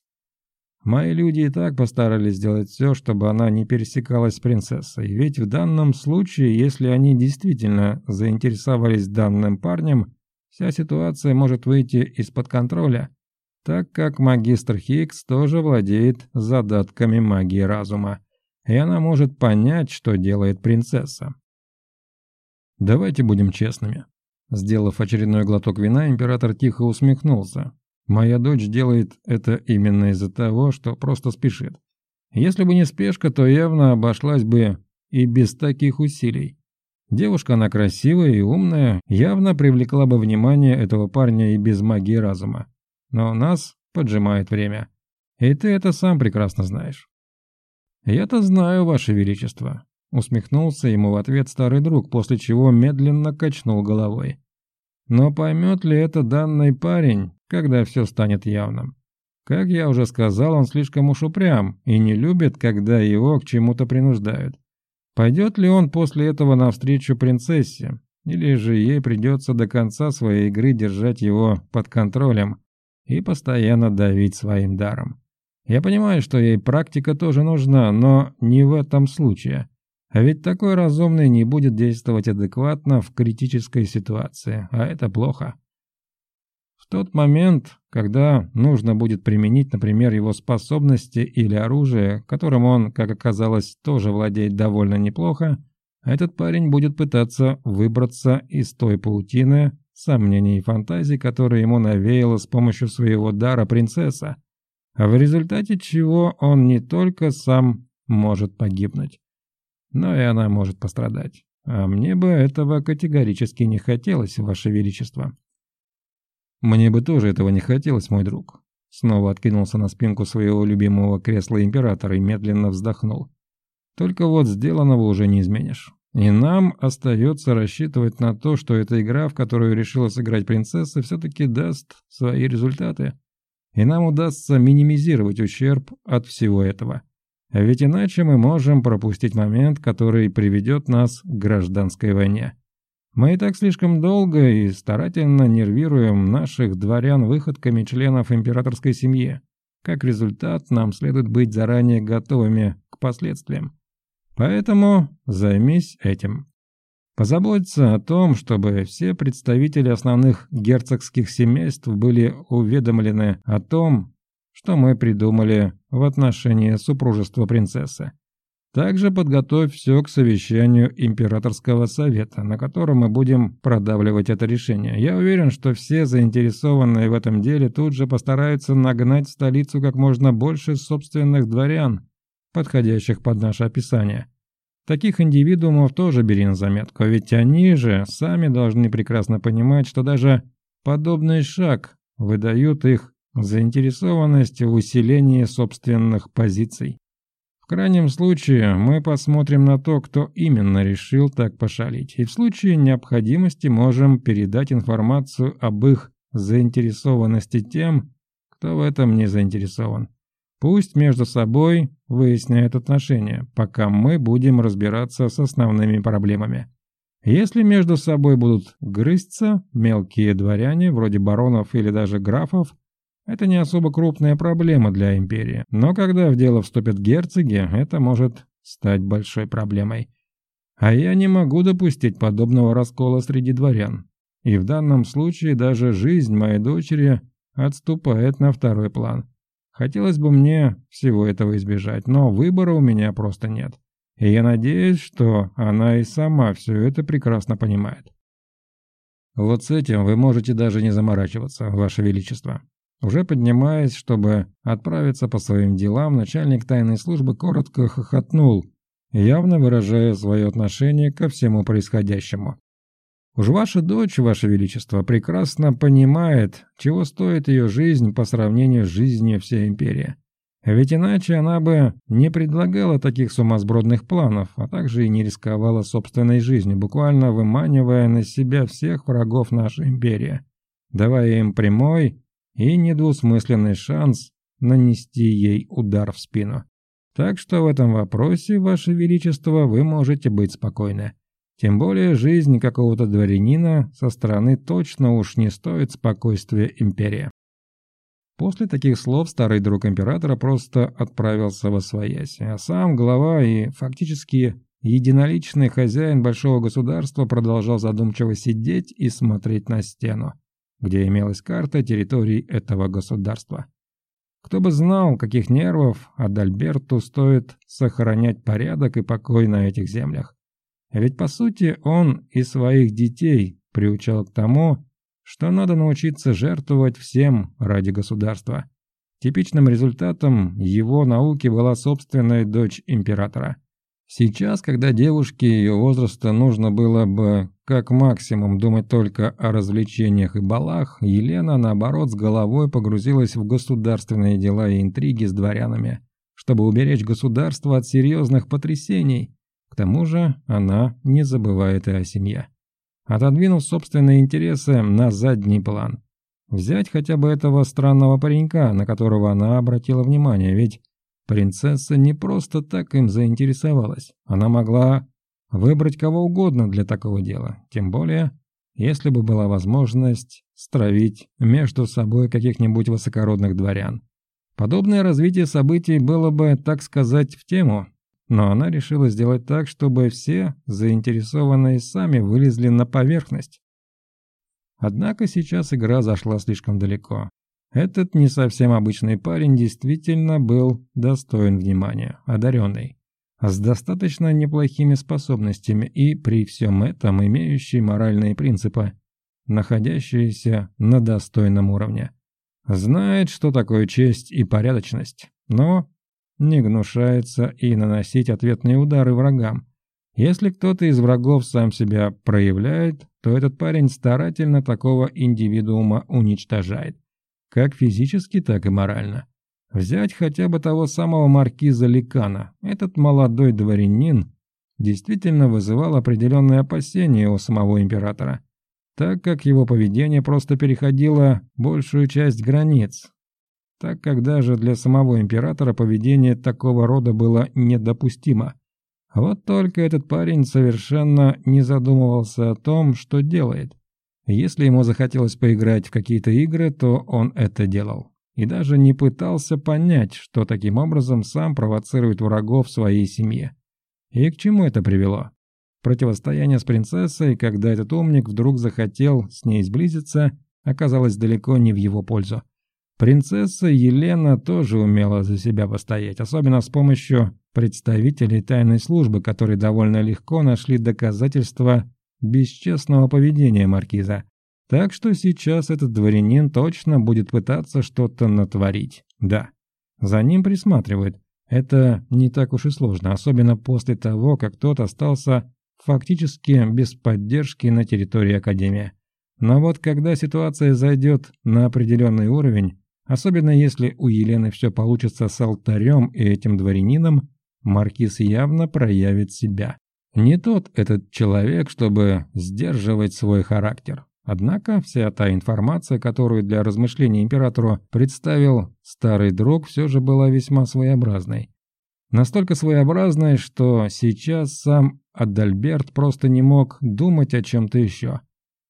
Мои люди и так постарались сделать все, чтобы она не пересекалась с принцессой, ведь в данном случае, если они действительно заинтересовались данным парнем, вся ситуация может выйти из-под контроля – так как магистр Хиггс тоже владеет задатками магии разума, и она может понять, что делает принцесса. Давайте будем честными. Сделав очередной глоток вина, император тихо усмехнулся. Моя дочь делает это именно из-за того, что просто спешит. Если бы не спешка, то явно обошлась бы и без таких усилий. Девушка она красивая и умная, явно привлекла бы внимание этого парня и без магии разума но нас поджимает время. И ты это сам прекрасно знаешь». «Я-то знаю, Ваше Величество», — усмехнулся ему в ответ старый друг, после чего медленно качнул головой. «Но поймет ли это данный парень, когда все станет явным? Как я уже сказал, он слишком уж упрям и не любит, когда его к чему-то принуждают. Пойдет ли он после этого навстречу принцессе, или же ей придется до конца своей игры держать его под контролем, и постоянно давить своим даром. Я понимаю, что ей практика тоже нужна, но не в этом случае. А ведь такой разумный не будет действовать адекватно в критической ситуации, а это плохо. Тот момент, когда нужно будет применить, например, его способности или оружие, которым он, как оказалось, тоже владеет довольно неплохо, этот парень будет пытаться выбраться из той паутины, сомнений и фантазий, которые ему навеяла с помощью своего дара принцесса, а в результате чего он не только сам может погибнуть, но и она может пострадать. А мне бы этого категорически не хотелось, Ваше Величество. Мне бы тоже этого не хотелось, мой друг. Снова откинулся на спинку своего любимого кресла император и медленно вздохнул. Только вот сделанного уже не изменишь. И нам остается рассчитывать на то, что эта игра, в которую решила сыграть принцесса, все-таки даст свои результаты. И нам удастся минимизировать ущерб от всего этого. А ведь иначе мы можем пропустить момент, который приведет нас к гражданской войне. Мы и так слишком долго и старательно нервируем наших дворян выходками членов императорской семьи. Как результат, нам следует быть заранее готовыми к последствиям. Поэтому займись этим. Позаботься о том, чтобы все представители основных герцогских семейств были уведомлены о том, что мы придумали в отношении супружества принцессы. Также подготовь все к совещанию императорского совета, на котором мы будем продавливать это решение. Я уверен, что все заинтересованные в этом деле тут же постараются нагнать в столицу как можно больше собственных дворян, подходящих под наше описание. Таких индивидуумов тоже бери на заметку, ведь они же сами должны прекрасно понимать, что даже подобный шаг выдают их заинтересованность в усилении собственных позиций. В крайнем случае мы посмотрим на то, кто именно решил так пошалить, и в случае необходимости можем передать информацию об их заинтересованности тем, кто в этом не заинтересован. Пусть между собой выясняют отношения, пока мы будем разбираться с основными проблемами. Если между собой будут грызться мелкие дворяне, вроде баронов или даже графов, это не особо крупная проблема для империи. Но когда в дело вступят герцоги, это может стать большой проблемой. А я не могу допустить подобного раскола среди дворян. И в данном случае даже жизнь моей дочери отступает на второй план. Хотелось бы мне всего этого избежать, но выбора у меня просто нет. И я надеюсь, что она и сама все это прекрасно понимает. Вот с этим вы можете даже не заморачиваться, Ваше Величество. Уже поднимаясь, чтобы отправиться по своим делам, начальник тайной службы коротко хохотнул, явно выражая свое отношение ко всему происходящему. Уж ваша дочь, ваше величество, прекрасно понимает, чего стоит ее жизнь по сравнению с жизнью всей империи. Ведь иначе она бы не предлагала таких сумасбродных планов, а также и не рисковала собственной жизнью, буквально выманивая на себя всех врагов нашей империи, давая им прямой и недвусмысленный шанс нанести ей удар в спину. Так что в этом вопросе, Ваше Величество, вы можете быть спокойны. Тем более жизнь какого-то дворянина со стороны точно уж не стоит спокойствия империи. После таких слов старый друг императора просто отправился во свояси, а сам глава и фактически единоличный хозяин большого государства продолжал задумчиво сидеть и смотреть на стену, где имелась карта территорий этого государства. Кто бы знал, каких нервов Адальберту стоит сохранять порядок и покой на этих землях. Ведь по сути он и своих детей приучал к тому, что надо научиться жертвовать всем ради государства. Типичным результатом его науки была собственная дочь императора. Сейчас, когда девушке ее возраста нужно было бы как максимум думать только о развлечениях и балах, Елена, наоборот, с головой погрузилась в государственные дела и интриги с дворянами, чтобы уберечь государство от серьезных потрясений. К тому же она не забывает и о семье. Отодвинув собственные интересы на задний план. Взять хотя бы этого странного паренька, на которого она обратила внимание, ведь принцесса не просто так им заинтересовалась. Она могла Выбрать кого угодно для такого дела, тем более, если бы была возможность стравить между собой каких-нибудь высокородных дворян. Подобное развитие событий было бы, так сказать, в тему, но она решила сделать так, чтобы все заинтересованные сами вылезли на поверхность. Однако сейчас игра зашла слишком далеко. Этот не совсем обычный парень действительно был достоин внимания, одаренный с достаточно неплохими способностями и при всем этом имеющий моральные принципы, находящиеся на достойном уровне. Знает, что такое честь и порядочность, но не гнушается и наносить ответные удары врагам. Если кто-то из врагов сам себя проявляет, то этот парень старательно такого индивидуума уничтожает, как физически, так и морально. Взять хотя бы того самого маркиза Ликана. Этот молодой дворянин действительно вызывал определенные опасения у самого императора, так как его поведение просто переходило большую часть границ, так как даже для самого императора поведение такого рода было недопустимо. Вот только этот парень совершенно не задумывался о том, что делает. Если ему захотелось поиграть в какие-то игры, то он это делал и даже не пытался понять, что таким образом сам провоцирует врагов своей семье. И к чему это привело? Противостояние с принцессой, когда этот умник вдруг захотел с ней сблизиться, оказалось далеко не в его пользу. Принцесса Елена тоже умела за себя постоять, особенно с помощью представителей тайной службы, которые довольно легко нашли доказательства бесчестного поведения маркиза. Так что сейчас этот дворянин точно будет пытаться что-то натворить. Да, за ним присматривают. Это не так уж и сложно, особенно после того, как тот остался фактически без поддержки на территории Академии. Но вот когда ситуация зайдет на определенный уровень, особенно если у Елены все получится с алтарем и этим дворянином, Маркиз явно проявит себя. Не тот этот человек, чтобы сдерживать свой характер. Однако вся та информация, которую для размышления императору представил старый друг, все же была весьма своеобразной. Настолько своеобразной, что сейчас сам Адальберт просто не мог думать о чем-то еще.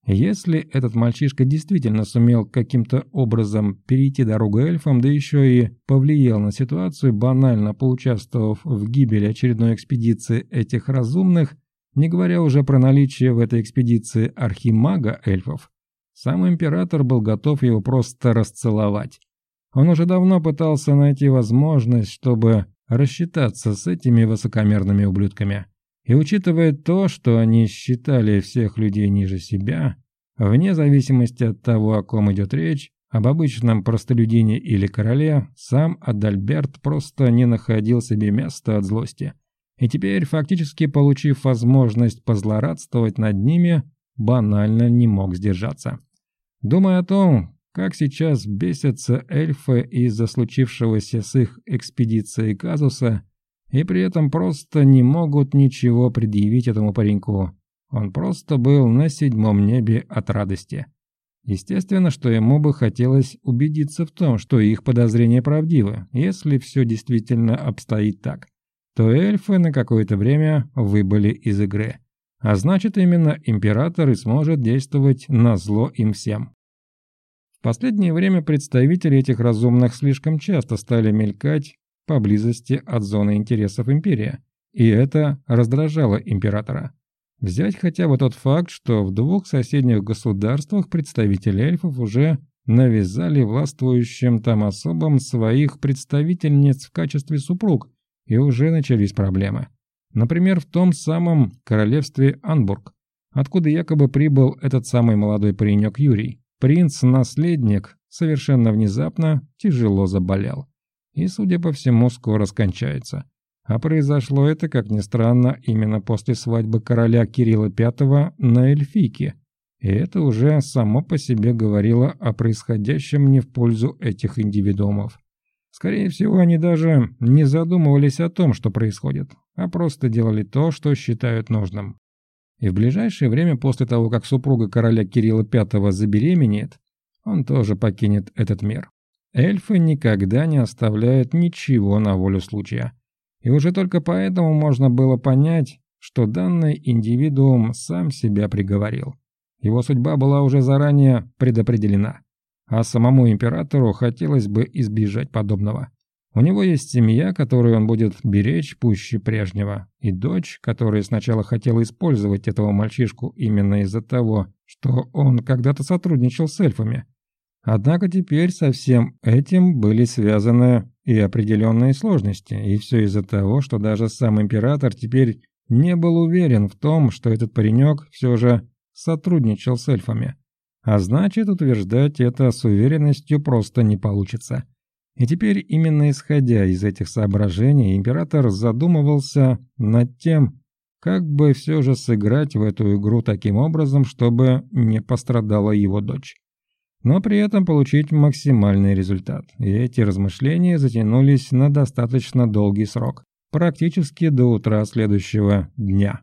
Если этот мальчишка действительно сумел каким-то образом перейти дорогу эльфам, да еще и повлиял на ситуацию, банально поучаствовав в гибели очередной экспедиции этих разумных, не говоря уже про наличие в этой экспедиции архимага эльфов, сам император был готов его просто расцеловать. Он уже давно пытался найти возможность, чтобы рассчитаться с этими высокомерными ублюдками. И учитывая то, что они считали всех людей ниже себя, вне зависимости от того, о ком идет речь, об обычном простолюдине или короле, сам Адальберт просто не находил себе места от злости – и теперь, фактически получив возможность позлорадствовать над ними, банально не мог сдержаться. Думая о том, как сейчас бесятся эльфы из-за случившегося с их экспедицией казуса, и при этом просто не могут ничего предъявить этому пареньку. Он просто был на седьмом небе от радости. Естественно, что ему бы хотелось убедиться в том, что их подозрения правдивы, если все действительно обстоит так. То эльфы на какое-то время выбыли из игры. А значит, именно император и сможет действовать на зло им всем. В последнее время представители этих разумных слишком часто стали мелькать поблизости от зоны интересов империи, и это раздражало императора. Взять хотя бы тот факт, что в двух соседних государствах представители эльфов уже навязали властвующим там особам своих представительниц в качестве супруг, и уже начались проблемы. Например, в том самом королевстве Анбург, откуда якобы прибыл этот самый молодой паренек Юрий. Принц-наследник совершенно внезапно тяжело заболел. И, судя по всему, скоро скончается. А произошло это, как ни странно, именно после свадьбы короля Кирилла V на Эльфике. И это уже само по себе говорило о происходящем не в пользу этих индивидуумов. Скорее всего, они даже не задумывались о том, что происходит, а просто делали то, что считают нужным. И в ближайшее время после того, как супруга короля Кирилла V забеременеет, он тоже покинет этот мир. Эльфы никогда не оставляют ничего на волю случая. И уже только поэтому можно было понять, что данный индивидуум сам себя приговорил. Его судьба была уже заранее предопределена. А самому императору хотелось бы избежать подобного. У него есть семья, которую он будет беречь пуще прежнего, и дочь, которая сначала хотела использовать этого мальчишку именно из-за того, что он когда-то сотрудничал с эльфами. Однако теперь со всем этим были связаны и определенные сложности, и все из-за того, что даже сам император теперь не был уверен в том, что этот паренек все же сотрудничал с эльфами. А значит, утверждать это с уверенностью просто не получится. И теперь, именно исходя из этих соображений, император задумывался над тем, как бы все же сыграть в эту игру таким образом, чтобы не пострадала его дочь но при этом получить максимальный результат. И эти размышления затянулись на достаточно долгий срок, практически до утра следующего дня.